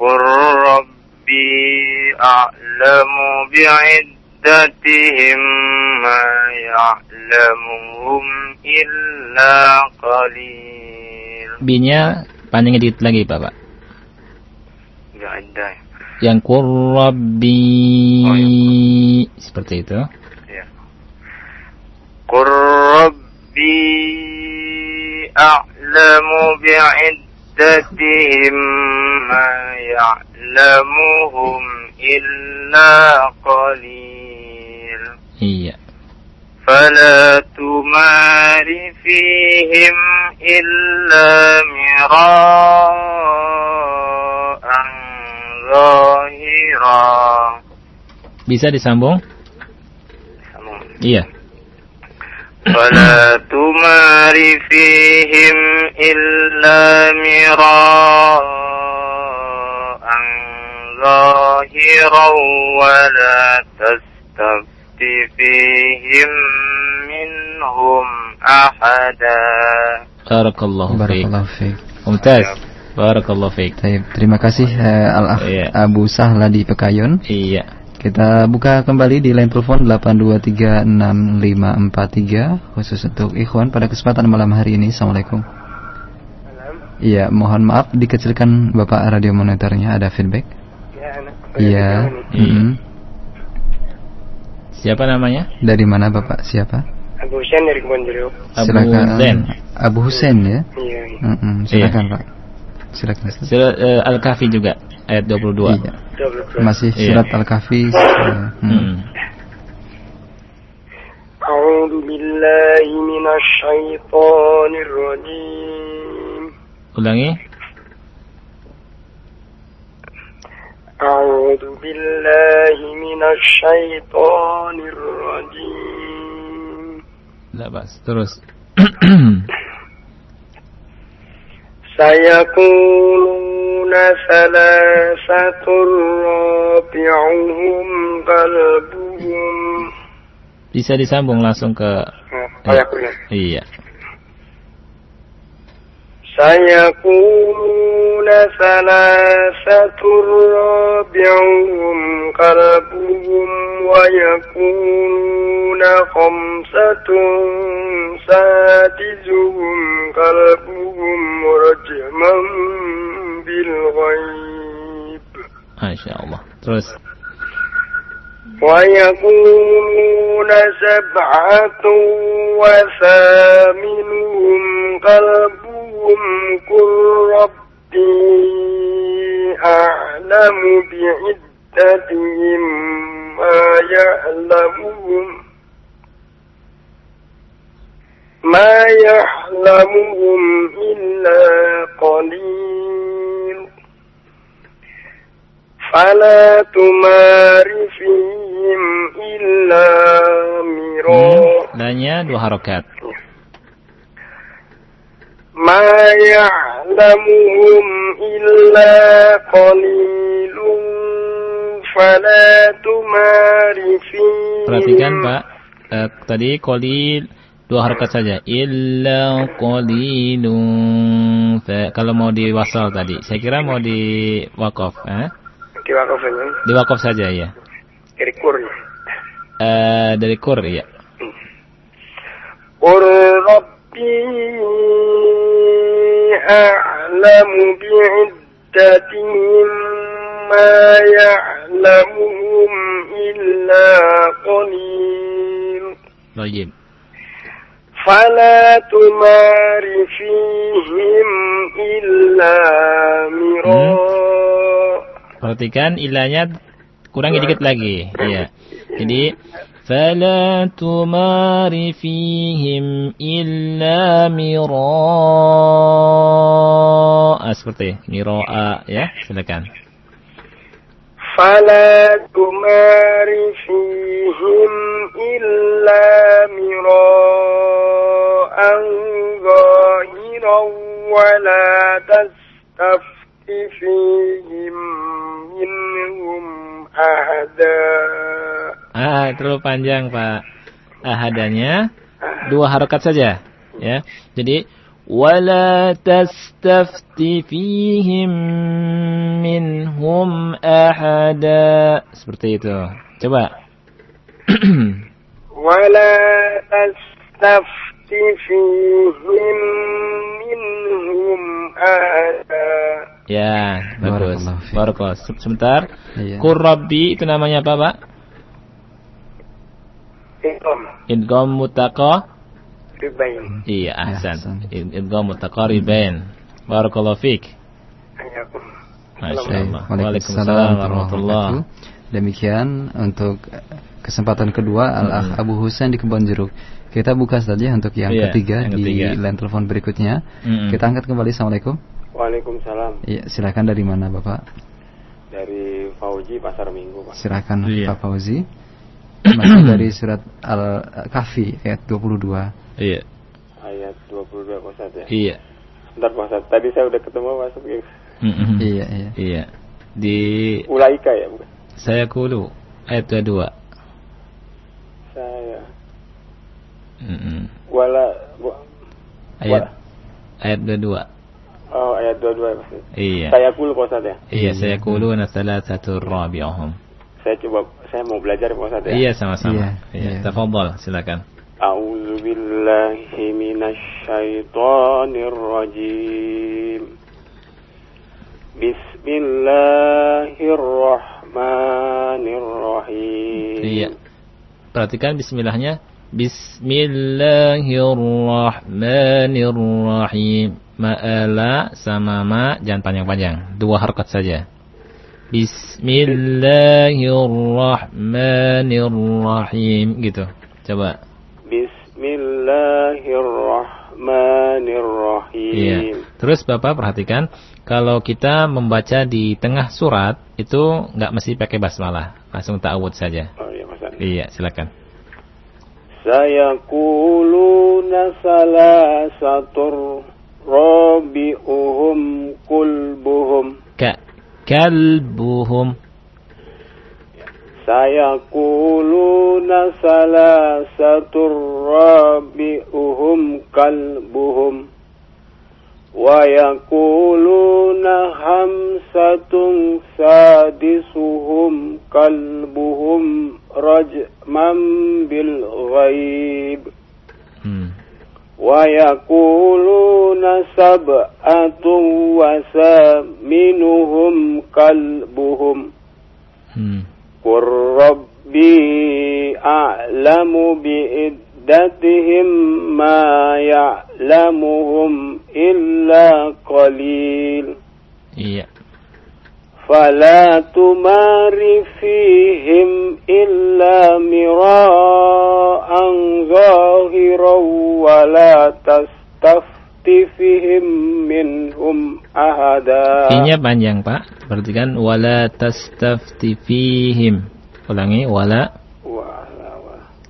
قل ربي أعلم بعدتهم ما يعلمهم إلا قليل Binya panjangnya dikit lagi Bapak Gak ada Yang kurrabi oh, iya. Seperti itu ya. Kurrabi a'lamu bi'id عدتهم ما يعلمهم إلا قليل iya فلا تمار فيهم إلا مراء ظاهرا Bisa disambung? Disambung. Iya. فلا تمار فيهم إلا مراء ظاهرا ولا تستفت فيهم منهم أحدا Barakallahu fiik. Barakallahu fiik. Mumtaz. Barakallahu fiik. Baik, terima kasih eh, Al Iya. Abu Sahla di Pekayun. Iya. Kita buka kembali di line telepon 8236543 khusus untuk ikhwan pada kesempatan malam hari ini. Assalamualaikum. Iya, mohon maaf dikecilkan Bapak radio monitornya ada feedback. Iya. mm-mm. Siapa namanya? Dari mana Bapak? Siapa? Abu Hussein dari Kebon Jeruk. Abu Silakan. Zain. Abu Hussein ya. Iya. Mm-mm, Silakan Pak Silakan. Ustaz. Surat eh, Al-Kahfi juga ayat 22. Iya. Double Masih Iya. surat Al-Kahfi. eh, hmm. Hmm. أعوذ بالله من الشيطان الرجيم Ulangi. أعوذ بالله من الشيطان الرجيم La bas. Terus. سيقولون ثلاثة رابعهم قلبهم Bisa disambung langsung ke سيقولون Iya. سيقولون ثلاثة رابعهم قلبهم ويقولون خمسة سادسهم قلبهم رجما بالغيب Masya Allah. Terus. ويقولون سبعة وثامنهم قلبهم قل ربي أعلم بعدتهم ما يعلمهم ما يعلمهم إلا قليل فلا تمار فيهم إلا مراء Hmm. Danya dua harokat. ما يعلمهم إلا قليل فلا تمار فيهم Perhatikan Pak. Eh, tadi kolil dua harokat saja. Illa qalilun. Fa- Kalau mau diwasal tadi. Saya kira mau di wakaf. Eh? Di wakaf ini Di wakaf saja ya. dari kur Eh, dari kur ya. قل ربي أعلم بعدتهم ما يعلمهم إلا قليل Baik. فلا تمار فيهم إلا مراء Perhatikan ilahnya kurangi dikit lagi. Iya. Jadi فلا تمار فيهم إلا مراء. Seperti miraa ya. Silakan. فلا تمار فيهم إلا مراء ظاهرا ولا تستفت فيهم منهم أحدا ah terlalu panjang Pak ahadanya dua harokat saja ya jadi ولا تستفت فيهم منهم أحدا seperti itu coba ولا تستفت فيهم منهم أحدا Ya, bagus. Barakallahu fiik. Barakallahu. Se- Sebentar. Iya. Qur Rabbi itu namanya apa, Pak? إنهم Idgham mutaqa? ربين Iya, ahsan. ahsan. Id- Idgham mutaqaribain. Barakallahu fiik. حياكم Masyaallah. Baik, Waalaikumsalam warahmatullahi Demikian untuk kesempatan kedua Al-Akh Abu Husain di Kebon Jeruk. Kita buka saja untuk yang Iya, ketiga yang di ketiga. line telepon berikutnya. Mm-mm. Kita angkat kembali. Assalamualaikum. Waalaikumsalam Iya, silakan dari mana Bapak? dari Fauji Pasar Minggu Pak. Silakan Iya. Pak Fauzi. Masih dari surat Al-Kahfi ayat 22. Iya. Ayat 22 Pak Ustadz ya. Iya. Bentar Pak Ustadz, tadi saya udah ketemu Pak Ustadz. Mm-mm. Iya, iya. Iya. Di Ulaika ya bukan? saya kulu ayat 22 saya. Mm -hmm. Wala, wa, ayat wala. ayat 22. Oh, ayat 22 pasti. Iya. Saya kulu Pak Ustaz ya. Iya, saya kulu na salasatu rabi'uhum. Saya coba saya mau belajar Pak Ustaz. Ya? Iya, sama-sama. Iya, iya. iya. Tafadhol, silakan. A'udzu billahi minasy syaithanir rajim. Bismillahirrahmanirrahim. Iya. Perhatikan bismillahnya. Bismillahirrahmanirrahim. Ma'ala sama ma jangan panjang-panjang. Dua harkat saja. Bismillahirrahmanirrahim gitu. Coba. Bismillahirrahmanirrahim. Iya. Terus Bapak perhatikan kalau kita membaca di tengah surat itu nggak mesti pakai basmalah, langsung ta'awud saja. Oh iya, Mas Andi. Iya, silakan. Sayakuluna salasatur rabi'uhum kulbuhum. Ka kalbuhum. Sayakuluna salasatur rabi'uhum kalbuhum. ويقولون خمسة سادسهم كلبهم رجما بالغيب Hmm. ويقولون سبعة وثامنهم كلبهم Hmm. قل ربي أعلم بعدتهم ما يعلمهم إلا قليل Iya. فلا تمار فيهم إلا مراء ظاهرا ولا تستفت فيهم منهم أحدا I-nya panjang, Pak. Perhatikan wala tastafti fihim. Ulangi wala ولا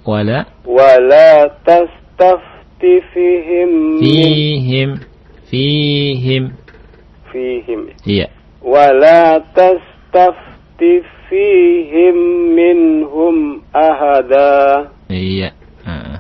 wala ولا تستفت فيهم من- fihim fihim. فيهم Iya. ولا تستفت فيهم منهم أحدا Iya. Heeh.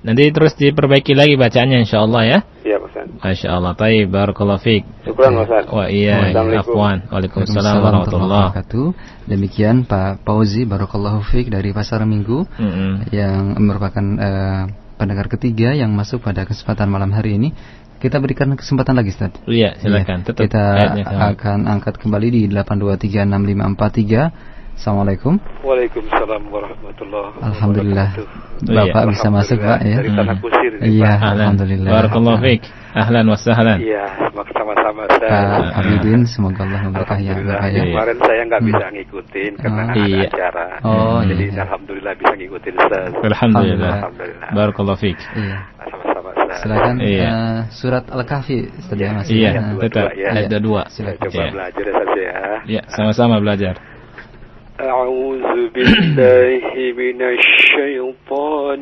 Nanti terus diperbaiki lagi bacaannya insyaallah ya. يا Ustaz. Masya Allah. Baik, barakallahu fiik. Ustaz. Wa iya. Afwan. Waalaikumsalam warahmatullahi wabarakatuh. Demikian Pak Pauzi barakallahu fiik dari Pasar Minggu mm -hmm. yang merupakan uh, pendengar ketiga yang masuk pada kesempatan malam hari ini kita berikan kesempatan lagi Ustaz. Iya, silakan. Ya, Tetap kita akan angkat kembali di 8236543 Assalamualaikum. Waalaikumsalam warahmatullahi Alhamdulillah. Oh, iya. Bapak bisa masuk Pak ya. Dari tanah kusir ini, Iya, Pak. Alhamdulillah. Barakallahu fiik. Ahlan wa sahlan. Iya, sama-sama Pak Ustaz. Abidin, semoga Allah memberkahi yang. Bapak ya. Kemarin saya nggak Hmm. bisa ngikutin karena Oh. ada Iya. acara. Oh, Jadi iya. alhamdulillah bisa ngikutin Ustaz. Alhamdulillah. Alhamdulillah. Barakallahu fiik. Iya. Sama-sama. Silakan Iya. eh, surat Al-Kahfi Ustaz ya masih. Iya, ya. tetap ya. ayat dua. Saya Silakan. coba Iya. belajar ya Ustaz ya. Ya, sama-sama belajar. أعوذ بالله من الشيطان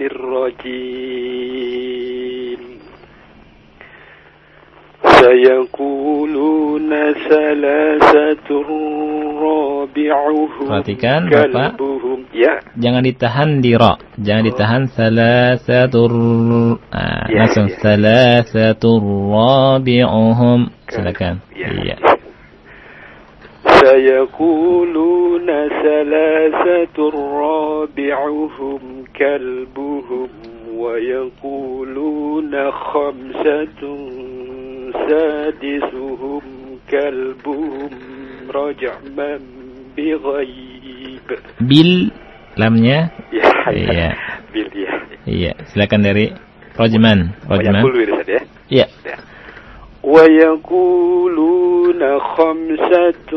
الرجيم سيقولون ثلاثة رابعهم Perhatikan, Bapak. كلبهم يا Jangan ditahan di ra. Jangan ditahan salasatur. Ah, Ya, langsung ya. salasatur rabi'uhum. Silakan. Ya. Iya. سيقولون ثلاثة رابعهم كلبهم ويقولون خمسة سادسهم كلبهم رجما بغيب Bil lamnya. يا Iya. bil ya Iya, silakan dari Rojman. Rojman. ويقول ورد ya Iya. ويقولون خمسة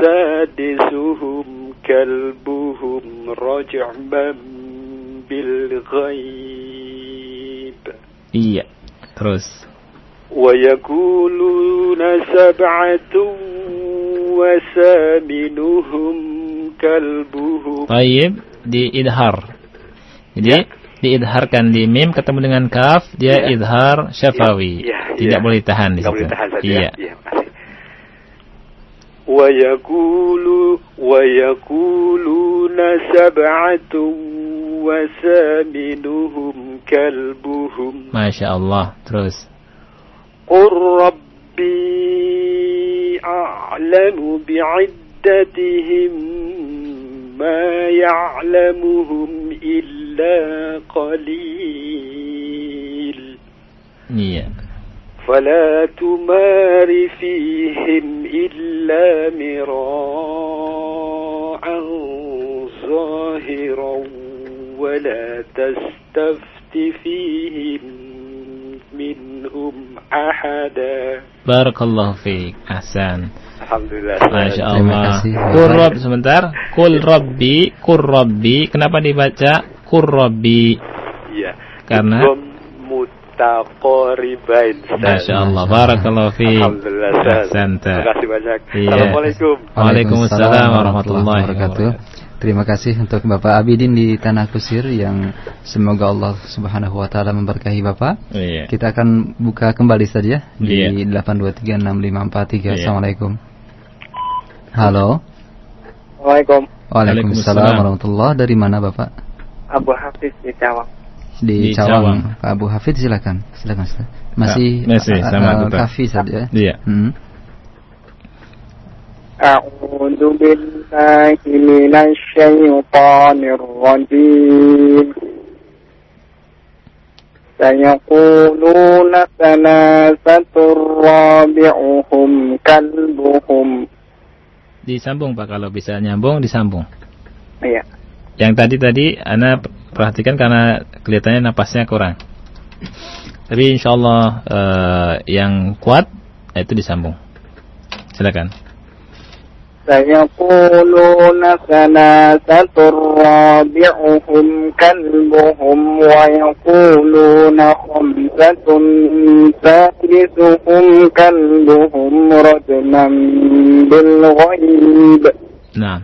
سادسهم كلبهم رجعا بالغيب Iya. Terus. ويقولون سبعة وثامنهم كلبهم Taib di idhar. Jadi diidharkan di mim ketemu dengan kaf dia yeah. idhar iya. syafawi. yeah, yeah, Tidak yeah. boleh tahan di situ. Iya. iya wa yaqulu wa yaquluna sab'atun wa saminuhum kalbuhum. masyaallah Terus. Qur rabbi a'lamu bi'iddatihim ma ya'lamuhum illa إلا قليل Iya. فلا تمار فيهم إلا مراء ظاهرا ولا تستفت فيهم منهم أحدا Barakallahu fiik. Ahsan. Alhamdulillah. Masya Terima Allah. kasih. Kul Rabb sebentar. Kul Rabbi, Kul Rabbi. Kenapa dibaca Kul Rabbi? Iya. Karena mutaqaribain. Masya Allah. Barakallahu fiik. Alhamdulillah. Ahsanta. Terima kasih banyak. Iya. Assalamualaikum. Waalaikumsalam warahmatullahi wabarakatuh. Terima kasih untuk Bapak Abidin di Tanah Kusir yang semoga Allah Subhanahu wa taala memberkahi Bapak. Iya. Kita akan buka kembali saja di Iya. 8236543. Iya. Assalamualaikum. Halo. Waalaikum. Waalaikumsalam Waalaikumsalam. warahmatullahi Dari mana Bapak? Abu Hafiz di Cawang. Di, Di Cawang. Cawang. Pak Abu Hafid silakan. Silakan. Ustaz. Masih masih uh, sama uh, Bapak. kafi saja. Iya. Hmm. أعوذ بالله من الشيطان الرجيم سيقولون ثلاثة رابعهم كلبهم Disambung Pak kalau bisa nyambung disambung. Iya. Yang tadi tadi Anda perhatikan karena kelihatannya napasnya kurang. Tapi insya Allah eh, yang kuat itu disambung. Silakan. سيقولون ثلاثة رابعهم كلبهم ويقولون خمسة سادسهم كلبهم رجما بالغيب Nah,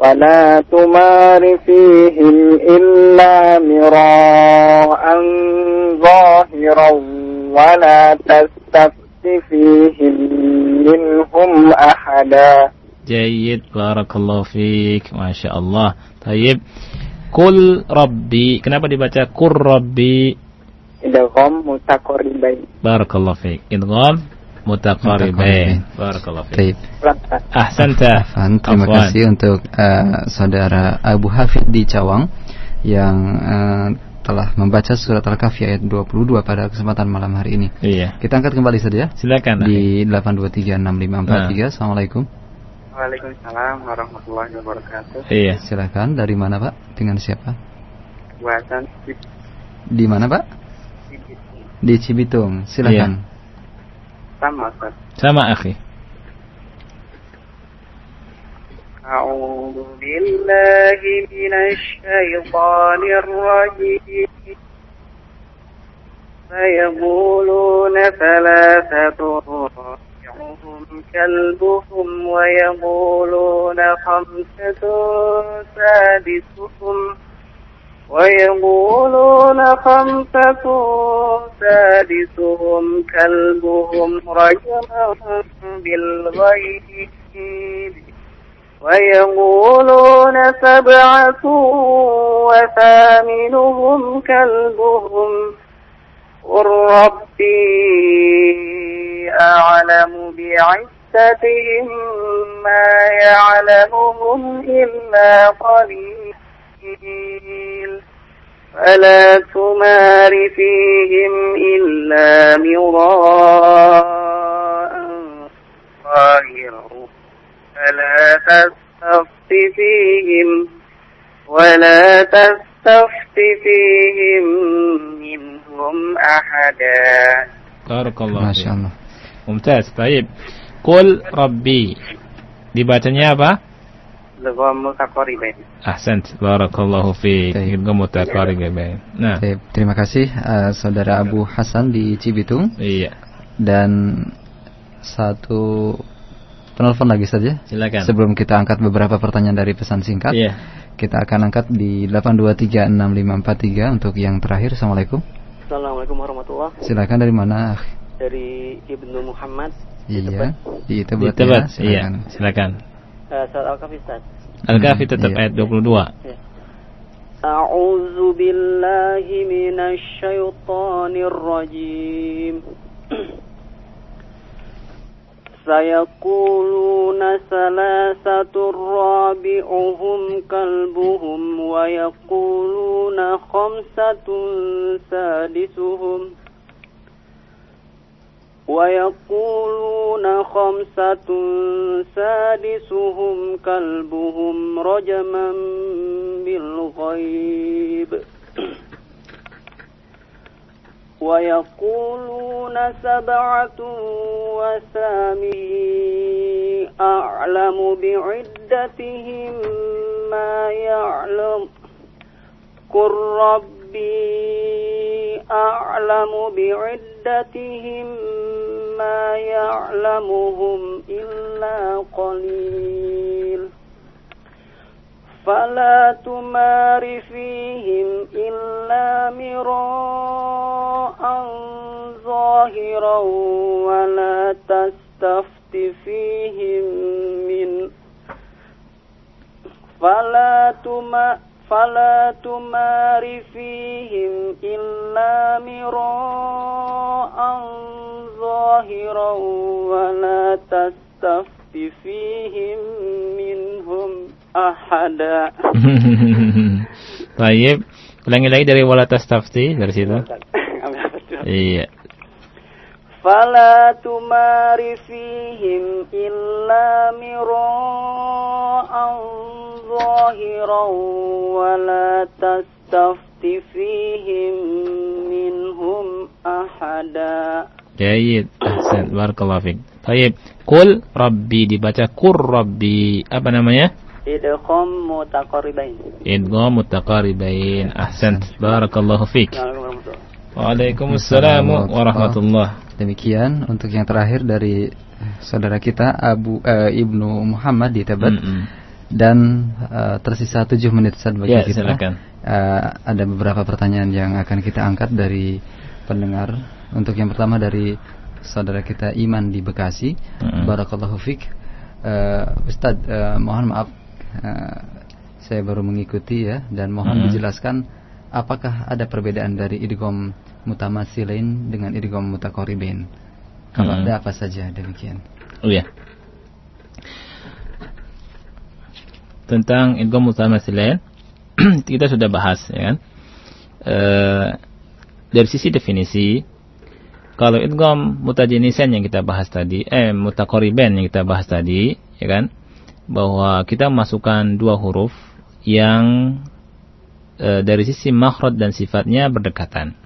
ولا تمار فيهم إلا مراء ظاهرا ولا تستفت فيهم منهم أحدا Jayyid, barakallahu fiik. Masya Allah. Tayyib. Kul Rabbi. Kenapa dibaca Kul Rabbi? إدغام متقربين Barakallahu fiik. Idgham mutaqaribain. Barakallahu fiik. Baik. Ahsanta. Afan, terima Afwan. kasih untuk eh, saudara Abu Hafid di Cawang yang eh, telah membaca surat Al-Kahfi ayat 22 pada kesempatan malam hari ini. Iya. Kita angkat kembali saja Silakan. di Akhi. 8236543. Assalamualaikum. Waalaikumsalam warahmatullahi wabarakatuh Iya. Silakan dari mana Pak? Dengan siapa? Buatan Di mana Pak? Di Cibitung. Silakan. Ustaz Sama akhi. أعوذ بالله من الشيطان الرجيم. فيقولون ثلاثة رابعهم كلبهم ويقولون خمسة سادسهم. ويقولون خمسة سادسهم كلبهم رجما بالغيب. ويقولون سبعة وثامنهم كلبهم. قل ربي أعلم بعزتهم ما يعلمهم إلا قليل فلا تمار فيهم إلا مراء ظاهرا فلا تستفت فيهم ولا تستفت فيهم منهم أحدا Barakallahu Masya fiik. Allah. Mumtaz. Baik. Qul rabbi. Dibacanya apa? Idgham mutaqaribain. Ahsant. Barakallahu fi. Baik. Idgham mutaqaribain. Nah. Terima kasih uh, saudara Abu Hasan di Cibitung Iya. dan satu penelpon lagi saja. Silakan. Sebelum kita angkat beberapa pertanyaan dari pesan singkat, Iya. kita akan angkat di 8236543 untuk yang terakhir. Assalamualaikum. Assalamualaikum warahmatullahi Silakan dari mana? dari Ibnu Muhammad Iya, di itu Di buat Tebet. ya. Iya. Silakan. Silakan. uh, Surat Al-Kahfi Ustaz. Al-Kahfi tetap iya. ayat 22. أعوذ بالله من الشيطان الرجيم سيقولون ثلاثة رابعهم كلبهم ويقولون خمسة سادسهم ويقولون خمسة سادسهم كلبهم رجما بالغيب. ويقولون سبعة وثامني أعلم بعدتهم ما يعلم. قل ربي أعلم بعدتهم ما يعلمهم إلا قليل. فلا تمار فيهم إلا مراء ظاهرا ولا تستفت فيهم من فلا تمار فلا تمار فيهم إلا مراء ظاهرا ولا تستفت فيهم منهم أحدا Baik. Ulangi lagi dari wala tastafti dari situ. Iya. فلا تمار فيهم إلا مراء ظاهرا ولا تستفت فيهم منهم أحدا Jayid. Ahsan. Barakallahu fiik. Baik. Qul rabbi dibaca qur rabbi. Apa namanya? إدغام متقربين Idgham mutaqaribain. Ahsan. Barakallahu fiik. Assalamualaikum warahmatullahi Waalaikumsalam warahmatullahi Demikian untuk yang terakhir dari saudara kita Abu eh, Ibnu Muhammad di Tebet Mm-mm. dan eh, tersisa 7 menit saat bagi Ya, kita. silakan. Eh, ada beberapa pertanyaan yang akan kita angkat dari pendengar. Untuk yang pertama dari saudara kita Iman di Bekasi. Mm-mm. Barakallahu fiik. Eh, Ustadz, eh, mohon maaf eh, saya baru mengikuti ya dan mohon Mm-mm. dijelaskan apakah ada perbedaan dari idgham mutamasilain dengan idgham mutaqaribin? Kalau Mm-mm. ada apa saja demikian. Oh ya. Tentang idgham mutamatsilain kita sudah bahas ya kan. Eh, dari sisi definisi kalau idgham mutajenisan yang kita bahas tadi eh mutaqariban yang kita bahas tadi ya kan bahwa kita masukkan dua huruf yang eh, dari sisi makhraj dan sifatnya berdekatan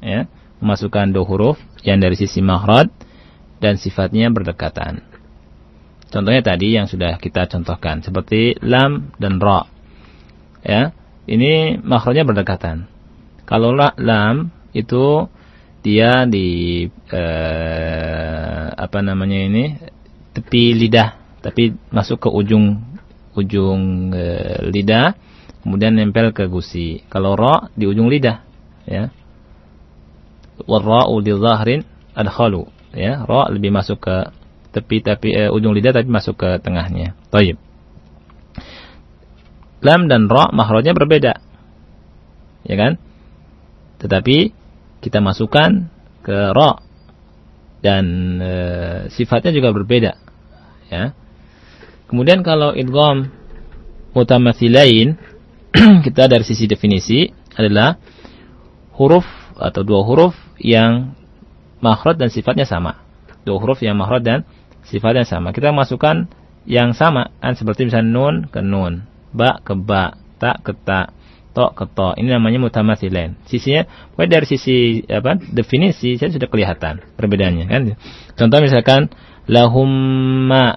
ya memasukkan dua huruf yang dari sisi makhraj dan sifatnya berdekatan. Contohnya tadi yang sudah kita contohkan seperti lam dan ra. Ya, ini makhrajnya berdekatan. Kalau la, lam itu dia di eh, apa namanya ini tepi lidah, tapi masuk ke ujung ujung eh, lidah, kemudian nempel ke gusi. Kalau ra di ujung lidah, ya. Warra'u li dhahrin adkhalu ya ra lebih masuk ke tepi tapi eh, ujung lidah tapi masuk ke tengahnya. Baik. Lam dan ra makhrajnya berbeda. Ya kan? Tetapi kita masukkan ke ra dan e, sifatnya juga berbeda. Ya. Kemudian kalau idgham mutamatsilain kita dari sisi definisi adalah huruf atau dua huruf yang makhraj dan sifatnya sama. Dua huruf yang makhraj dan sifatnya sama. Kita masukkan yang sama kan seperti misalnya nun ke nun, ba ke ba, ta ke ta, to ke to. Ini namanya mutamatsilain. Sisinya pokoknya dari sisi apa? definisi saya sudah kelihatan perbedaannya kan. Contoh misalkan lahum ma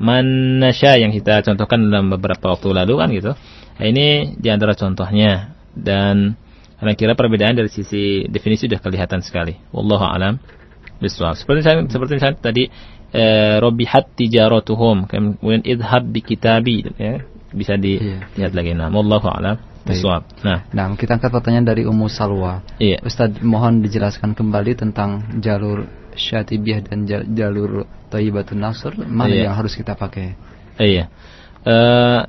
manasya yang kita contohkan dalam beberapa waktu lalu kan gitu. Nah, ini di antara contohnya dan karena kira perbedaan dari sisi definisi sudah kelihatan sekali. Wallahu alam bisawab. Seperti saya, seperti saya tadi eh, robihat tijaratuhum kemudian idhab bi kitabi ya bisa dilihat iya. lagi nah wallahu alam bisawab. Nah, nah kita angkat pertanyaan dari Ummu Salwa. Iya. Ustaz mohon dijelaskan kembali tentang jalur Syatibiyah dan jalur Thayyibatun Nasr mana iya. yang harus kita pakai? Iya. Uh,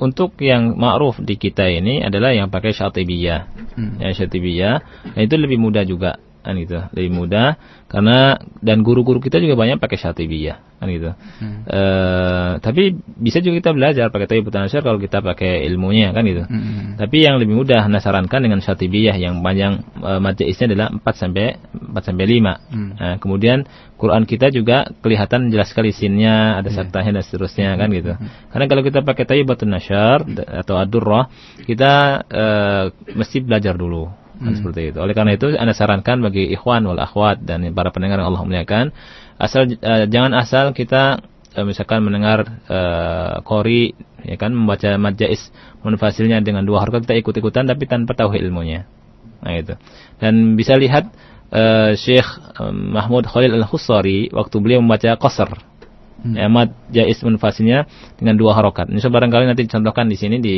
untuk yang ma'ruf di kita ini adalah yang pakai syatibiyah. Hmm. Ya syatibiyah. Nah, itu lebih mudah juga kan gitu lebih mudah karena dan guru-guru kita juga banyak pakai syatibiyah kan gitu hmm. e, tapi bisa juga kita belajar pakai tayyib nasyar kalau kita pakai ilmunya kan gitu hmm. tapi yang lebih mudah nasarankan dengan syatibiyah yang panjang e, majaisnya adalah 4 sampai 4 sampai 5 hmm. nah, kemudian Quran kita juga kelihatan jelas sekali sinnya ada yeah. saktahnya dan seterusnya kan gitu hmm. karena kalau kita pakai tayyib nasyar atau adurrah kita e, mesti belajar dulu hmm. seperti itu. Oleh karena itu Anda sarankan bagi ikhwan wal akhwat dan para pendengar yang Allah muliakan asal uh, jangan asal kita uh, misalkan mendengar uh, kori ya kan membaca majais munfasilnya dengan dua harakat kita ikut-ikutan tapi tanpa tahu ilmunya. Nah itu. Dan bisa lihat uh, Syekh Mahmud Khalil Al-Khusari waktu beliau membaca qasar hmm. Emat jais munfasilnya dengan dua harokat. Ini barangkali nanti dicontohkan di sini di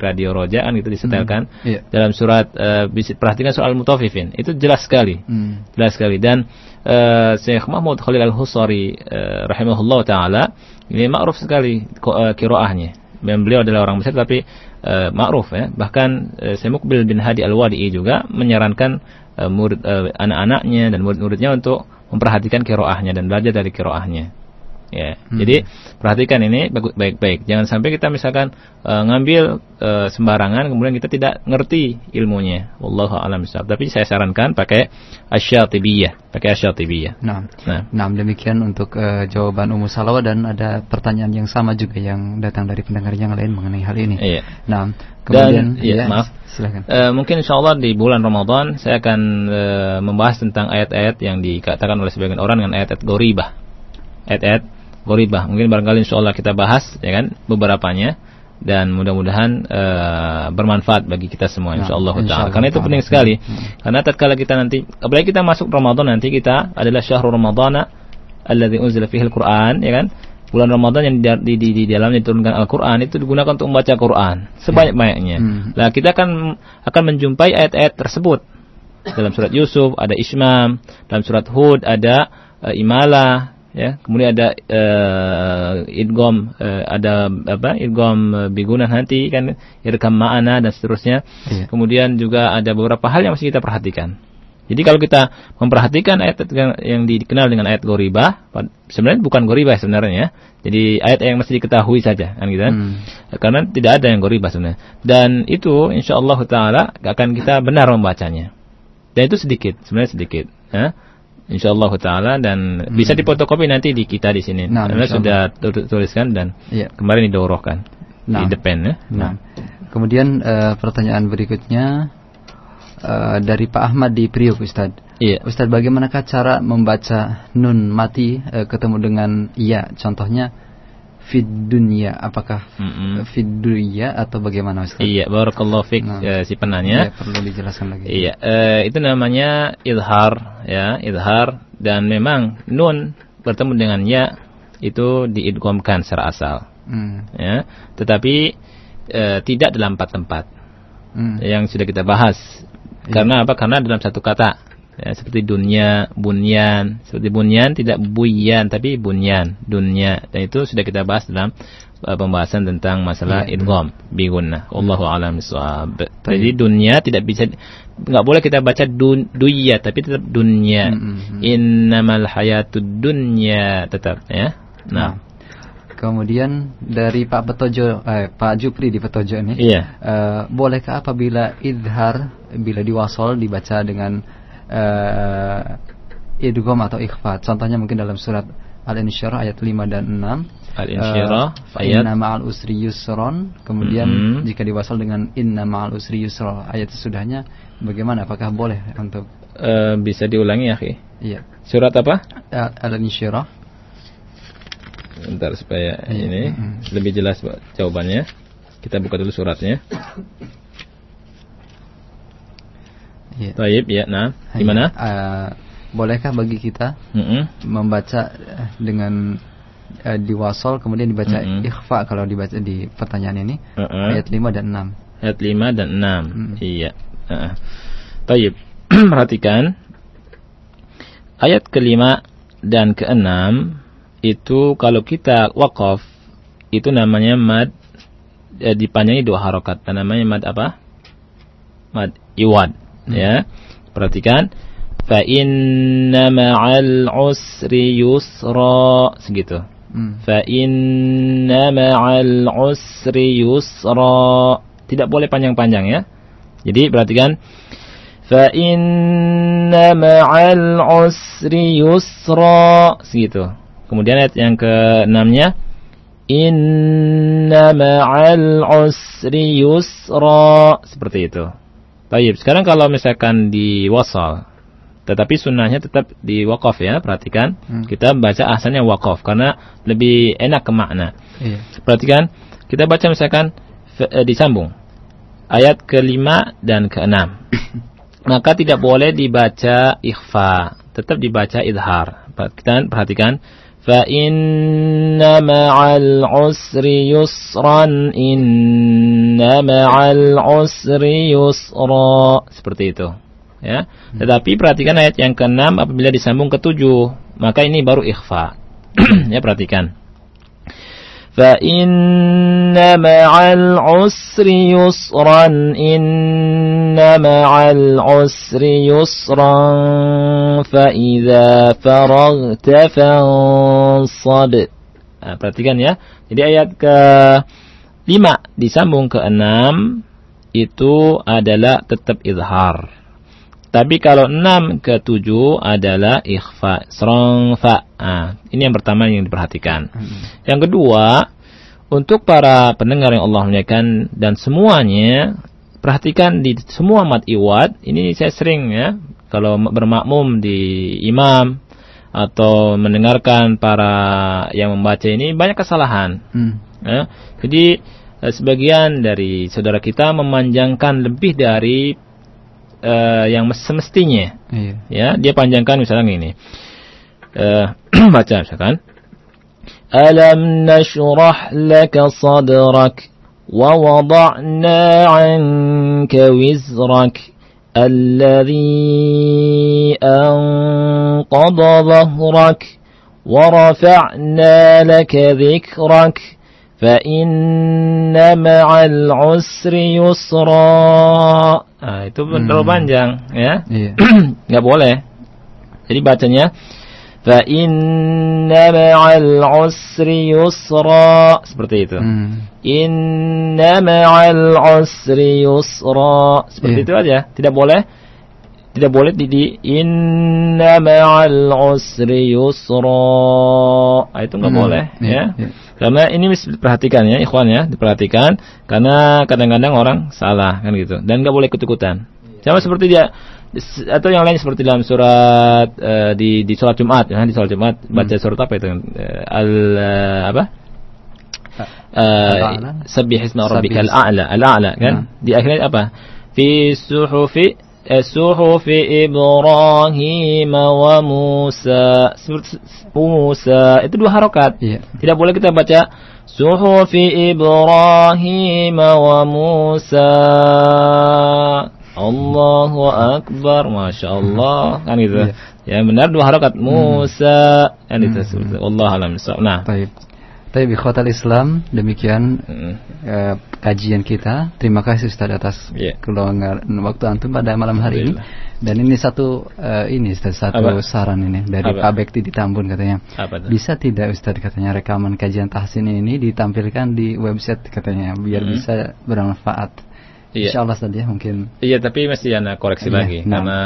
radio Roja kan itu disetelkan hmm. yeah. dalam surat uh, perhatikan soal mutafifin itu jelas sekali, hmm. jelas sekali dan uh, Syekh Mahmud Khalil Al Husari uh, rahimahullah taala ini ma'ruf sekali uh, kiroahnya. Beliau adalah orang besar tapi uh, ma'ruf ya. Bahkan uh, Syekh Mukbil bin Hadi Al Wadi'i juga menyarankan uh, murid uh, anak-anaknya dan murid-muridnya untuk memperhatikan kiroahnya dan belajar dari kiroahnya ya. Hmm. Jadi perhatikan ini baik-baik. Jangan sampai kita misalkan uh, ngambil uh, sembarangan kemudian kita tidak ngerti ilmunya. Wallahu a'lam Tapi saya sarankan pakai asyatibiyah, pakai asyatibiyah. Nah, nah, nah demikian untuk uh, jawaban Ummu Salawa dan ada pertanyaan yang sama juga yang datang dari pendengar yang lain mengenai hal ini. Iya. Nah, kemudian dan, ya, ya, maaf. Silakan. Uh, mungkin insya Allah di bulan Ramadan saya akan uh, membahas tentang ayat-ayat yang dikatakan oleh sebagian orang dengan ayat-ayat goribah. Ayat-ayat goribah. Mungkin barangkali insya Allah kita bahas ya kan beberapanya dan mudah-mudahan uh, bermanfaat bagi kita semua insya Allah taala. Karena itu penting sekali. Hmm. Karena tatkala kita nanti apalagi kita masuk Ramadan nanti kita adalah syahrul ramadhana alladzi unzila fihi al-Qur'an ya kan? Bulan Ramadan yang di, di, di, di dalamnya diturunkan Al-Quran itu digunakan untuk membaca Quran sebanyak-banyaknya. Hmm. Nah kita akan akan menjumpai ayat-ayat tersebut dalam surat Yusuf ada Ismam, dalam surat Hud ada uh, Imalah, ya kemudian ada uh, idgom uh, ada apa idgom uh, bigunan nanti kan irkam ma'ana dan seterusnya. Iya. kemudian juga ada beberapa hal yang mesti kita perhatikan. Jadi kalau kita memperhatikan ayat yang dikenal dengan ayat goribah sebenarnya bukan goribah sebenarnya jadi ayat yang mesti diketahui saja kan gitu kan. Hmm. karena tidak ada yang goribah sebenarnya. Dan itu insyaallah taala akan kita benar membacanya. Dan itu sedikit sebenarnya sedikit ya insyaallah taala dan hmm. bisa dipotokopi nanti di kita di sini. Nah, Karena sudah tuliskan dan ya. kemarin didorohkan nah. di depan ya. Nah. nah. Kemudian uh, pertanyaan berikutnya uh, dari Pak Ahmad di Priok Ustaz. Iya. Ustaz bagaimanakah cara membaca nun mati uh, ketemu dengan iya? Contohnya fid dunia apakah mm -hmm. fid dunia atau bagaimana Ustaz? Iya, barakallahu fik nah, uh, si penanya. Iya, perlu dijelaskan lagi. Iya, uh, itu namanya idhar ya, idhar dan memang nun bertemu dengan ya itu diidghamkan secara asal. Mm. Ya, tetapi uh, tidak dalam empat tempat. Mm. Yang sudah kita bahas. Iya. Karena apa? Karena dalam satu kata ya, seperti dunia, bunyan, seperti bunyan tidak buyan tapi bunyan, dunia. Dan itu sudah kita bahas dalam uh, pembahasan tentang masalah ya, idgham bigunnah. Allahu a'lam bishawab. Jadi dunia tidak bisa nggak boleh kita baca dun, duya tapi tetap dunia. Hmm, hmm, hmm. Innamal hayatud dunya tetap ya. Nah. nah. Kemudian dari Pak Petojo, eh, Pak Jupri di Petojo ini, iya. uh, bolehkah apabila idhar bila diwasol dibaca dengan uh, idgham atau ikhfa. Contohnya mungkin dalam surat Al-Insyirah ayat 5 dan 6. Al-Insyirah Eh, ayat Inna ma'al usri yusron. Kemudian Mhm. jika diwasal dengan Inna ma'al usri yusra. Ayat sesudahnya bagaimana? Apakah boleh untuk eh, bisa diulangi ya, Ki? Iya. Surat apa? Al- Al-Insyirah. Bentar supaya Iya. ini Mm-mm. lebih jelas jawabannya. Kita buka dulu suratnya. Iya. Taib ya, nah. Gimana? Eh, bolehkah bagi kita Mm-mm. membaca eh, dengan eh, diwasal kemudian dibaca Mm-mm. ikhfa kalau dibaca di pertanyaan ini Mm-mm. ayat 5 dan 6. Ayat 5 dan 6. Mm. Iya. Heeh. Taib. Perhatikan. Ayat kelima dan keenam itu kalau kita wakaf itu namanya mad eh, dipanjangi dua harokat. Namanya mad apa? Mad iwad. Ya. Perhatikan. Fa inna ma'al usri yusra segitu. Hmm. Fa inna ma'al usri yusra. Tidak boleh panjang-panjang ya. Jadi perhatikan. Fa inna ma'al usri yusra. Segitu. Kemudian ayat yang ke-6-nya Inna ma'al usri yusra. Seperti itu. Baik, sekarang kalau misalkan di wasal tetapi sunnahnya tetap di wakaf ya, perhatikan. Hmm. Kita baca asalnya wakaf karena lebih enak ke makna. Iya. Perhatikan, kita baca misalkan eh, disambung ayat kelima dan keenam. Maka tidak boleh dibaca ikhfa, tetap dibaca idhar. Perhatikan, perhatikan. Inna ma'al usri yusran inna ma'al usri yusra seperti itu ya. Tetapi perhatikan ayat yang keenam apabila disambung ke tujuh maka ini baru ikhfa. Ya perhatikan فإن مع العسر يسرا إن مع العسر يسرا فإذا فرغت فانصب nah, perhatikan ya jadi ayat ke lima disambung ke enam itu adalah tetap izhar tapi kalau 6 ke 7 adalah ikhfa, serong fa. Nah, ini yang pertama yang diperhatikan. Yang kedua, untuk para pendengar yang Allah muliakan dan semuanya, perhatikan di semua mat iwad, ini saya sering ya, kalau bermakmum di imam atau mendengarkan para yang membaca ini banyak kesalahan. Hmm. Ya. Jadi eh, sebagian dari saudara kita memanjangkan lebih dari eh, yang semestinya. Iya. Ya, dia panjangkan misalnya ini. Eh, baca misalkan. Alam nashrah laka sadrak wa wada'na 'anka wizrak alladhi anqadha dhahrak rafa'na laka dhikrak فإن مع العسر يسرا Nah, itu terlalu panjang ya. Iya. nggak boleh. Jadi bacanya fa inna ma'al usri yusra seperti itu. Hmm. Inna ma'al usri yusra seperti Iya. itu aja. Tidak boleh tidak boleh di, di inna ma'al usri yusra. Ah, itu nggak Hmm. boleh Iya, ya. iya. Karena ini mesti diperhatikan ya, ikhwan ya, diperhatikan karena kadang-kadang orang salah kan gitu dan nggak boleh ikut-ikutan. Sama seperti dia atau yang lain seperti dalam surat eh, di di sholat Jumat ya, di sholat Jumat baca surat apa itu? Eh, al eh, apa? Al-A'la. Eh Sabbih isma rabbikal a'la, al-a'la kan? Di akhirnya apa? Fi suhufi suhufi Ibrahim wa Musa. Musa itu dua harokat. Iya. Tidak boleh kita baca Suhufi Ibrahim wa Musa. Allahu Akbar, Masya Allah. Kan gitu. Iya. Ya benar dua harakat Musa. Kan itu. Allah alam. Nah. Tapi ikhwatal Islam, demikian Mm. eh, kajian kita. Terima kasih Ustaz atas Iya. keluangan waktu antum pada malam hari ini. Dan ini satu eh, ini Ustaz satu Apa? saran ini dari Apa? Pak Bekti di Tambun katanya. Apa? Bisa tidak Ustaz katanya rekaman kajian tahsin ini ditampilkan di website katanya biar Hmm. bisa bermanfaat. Iya. Insya Allah Ustaz ya mungkin. Iya, tapi mesti ada koreksi Iya, lagi nah. karena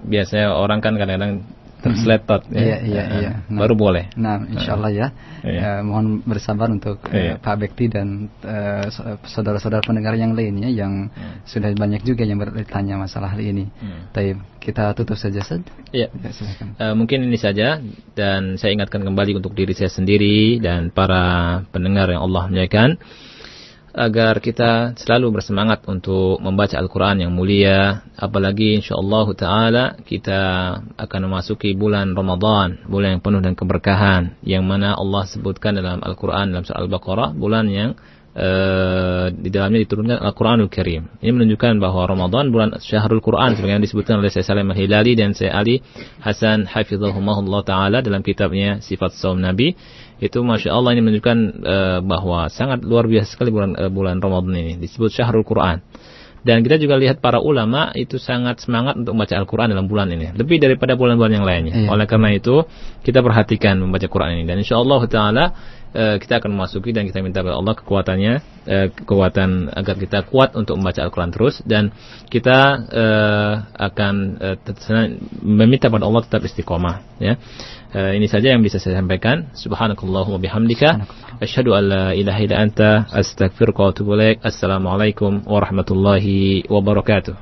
biasanya orang kan kadang-kadang tersletot ya. Iya, iya, Eh, iya. Nah. Baru boleh. Nah, insya Allah ya. Iya. Eh, mohon bersabar untuk eh, Iya. Pak Bekti dan eh, so- saudara-saudara pendengar yang lainnya yang sudah banyak juga yang bertanya masalah hal ini. Hmm. Tapi kita tutup saja Ustaz. Iya. Ya. Eh, mungkin ini saja dan saya ingatkan kembali untuk diri saya sendiri dan para pendengar yang Allah muliakan agar kita selalu bersemangat untuk membaca Al-Quran yang mulia apalagi insyaallah taala kita akan memasuki bulan Ramadan bulan yang penuh dengan keberkahan yang mana Allah sebutkan dalam Al-Quran dalam surah Al-Baqarah bulan yang eh, di dalamnya diturunkan Al-Quranul Karim. Ini menunjukkan bahwa Ramadan bulan Syahrul Quran sebagaimana disebutkan oleh Syekh Salim Al-Hilali dan Syekh Ali Hasan Hafizahumullah taala dalam kitabnya Sifat Saum Nabi. Itu Masya Allah ini menunjukkan eh, bahwa sangat luar biasa sekali bulan eh, bulan Ramadan ini disebut Syahrul Quran. Dan kita juga lihat para ulama itu sangat semangat untuk membaca Al-Quran dalam bulan ini. Lebih daripada bulan-bulan yang lainnya. Iya. Oleh karena itu, kita perhatikan membaca Quran ini. Dan insya Allah Ta'ala eh, kita akan memasuki dan kita minta kepada Allah kekuatannya, eh, kekuatan agar kita kuat untuk membaca Al-Quran terus. Dan kita eh, akan meminta kepada Allah tetap istiqomah. Ya. Ini saja yang bisa saya sampaikan. Subhanakallahumma bihamdika. Asyhadu an la ilaha illa anta astaghfiruka wa atubu ilaik. Assalamualaikum warahmatullahi wabarakatuh.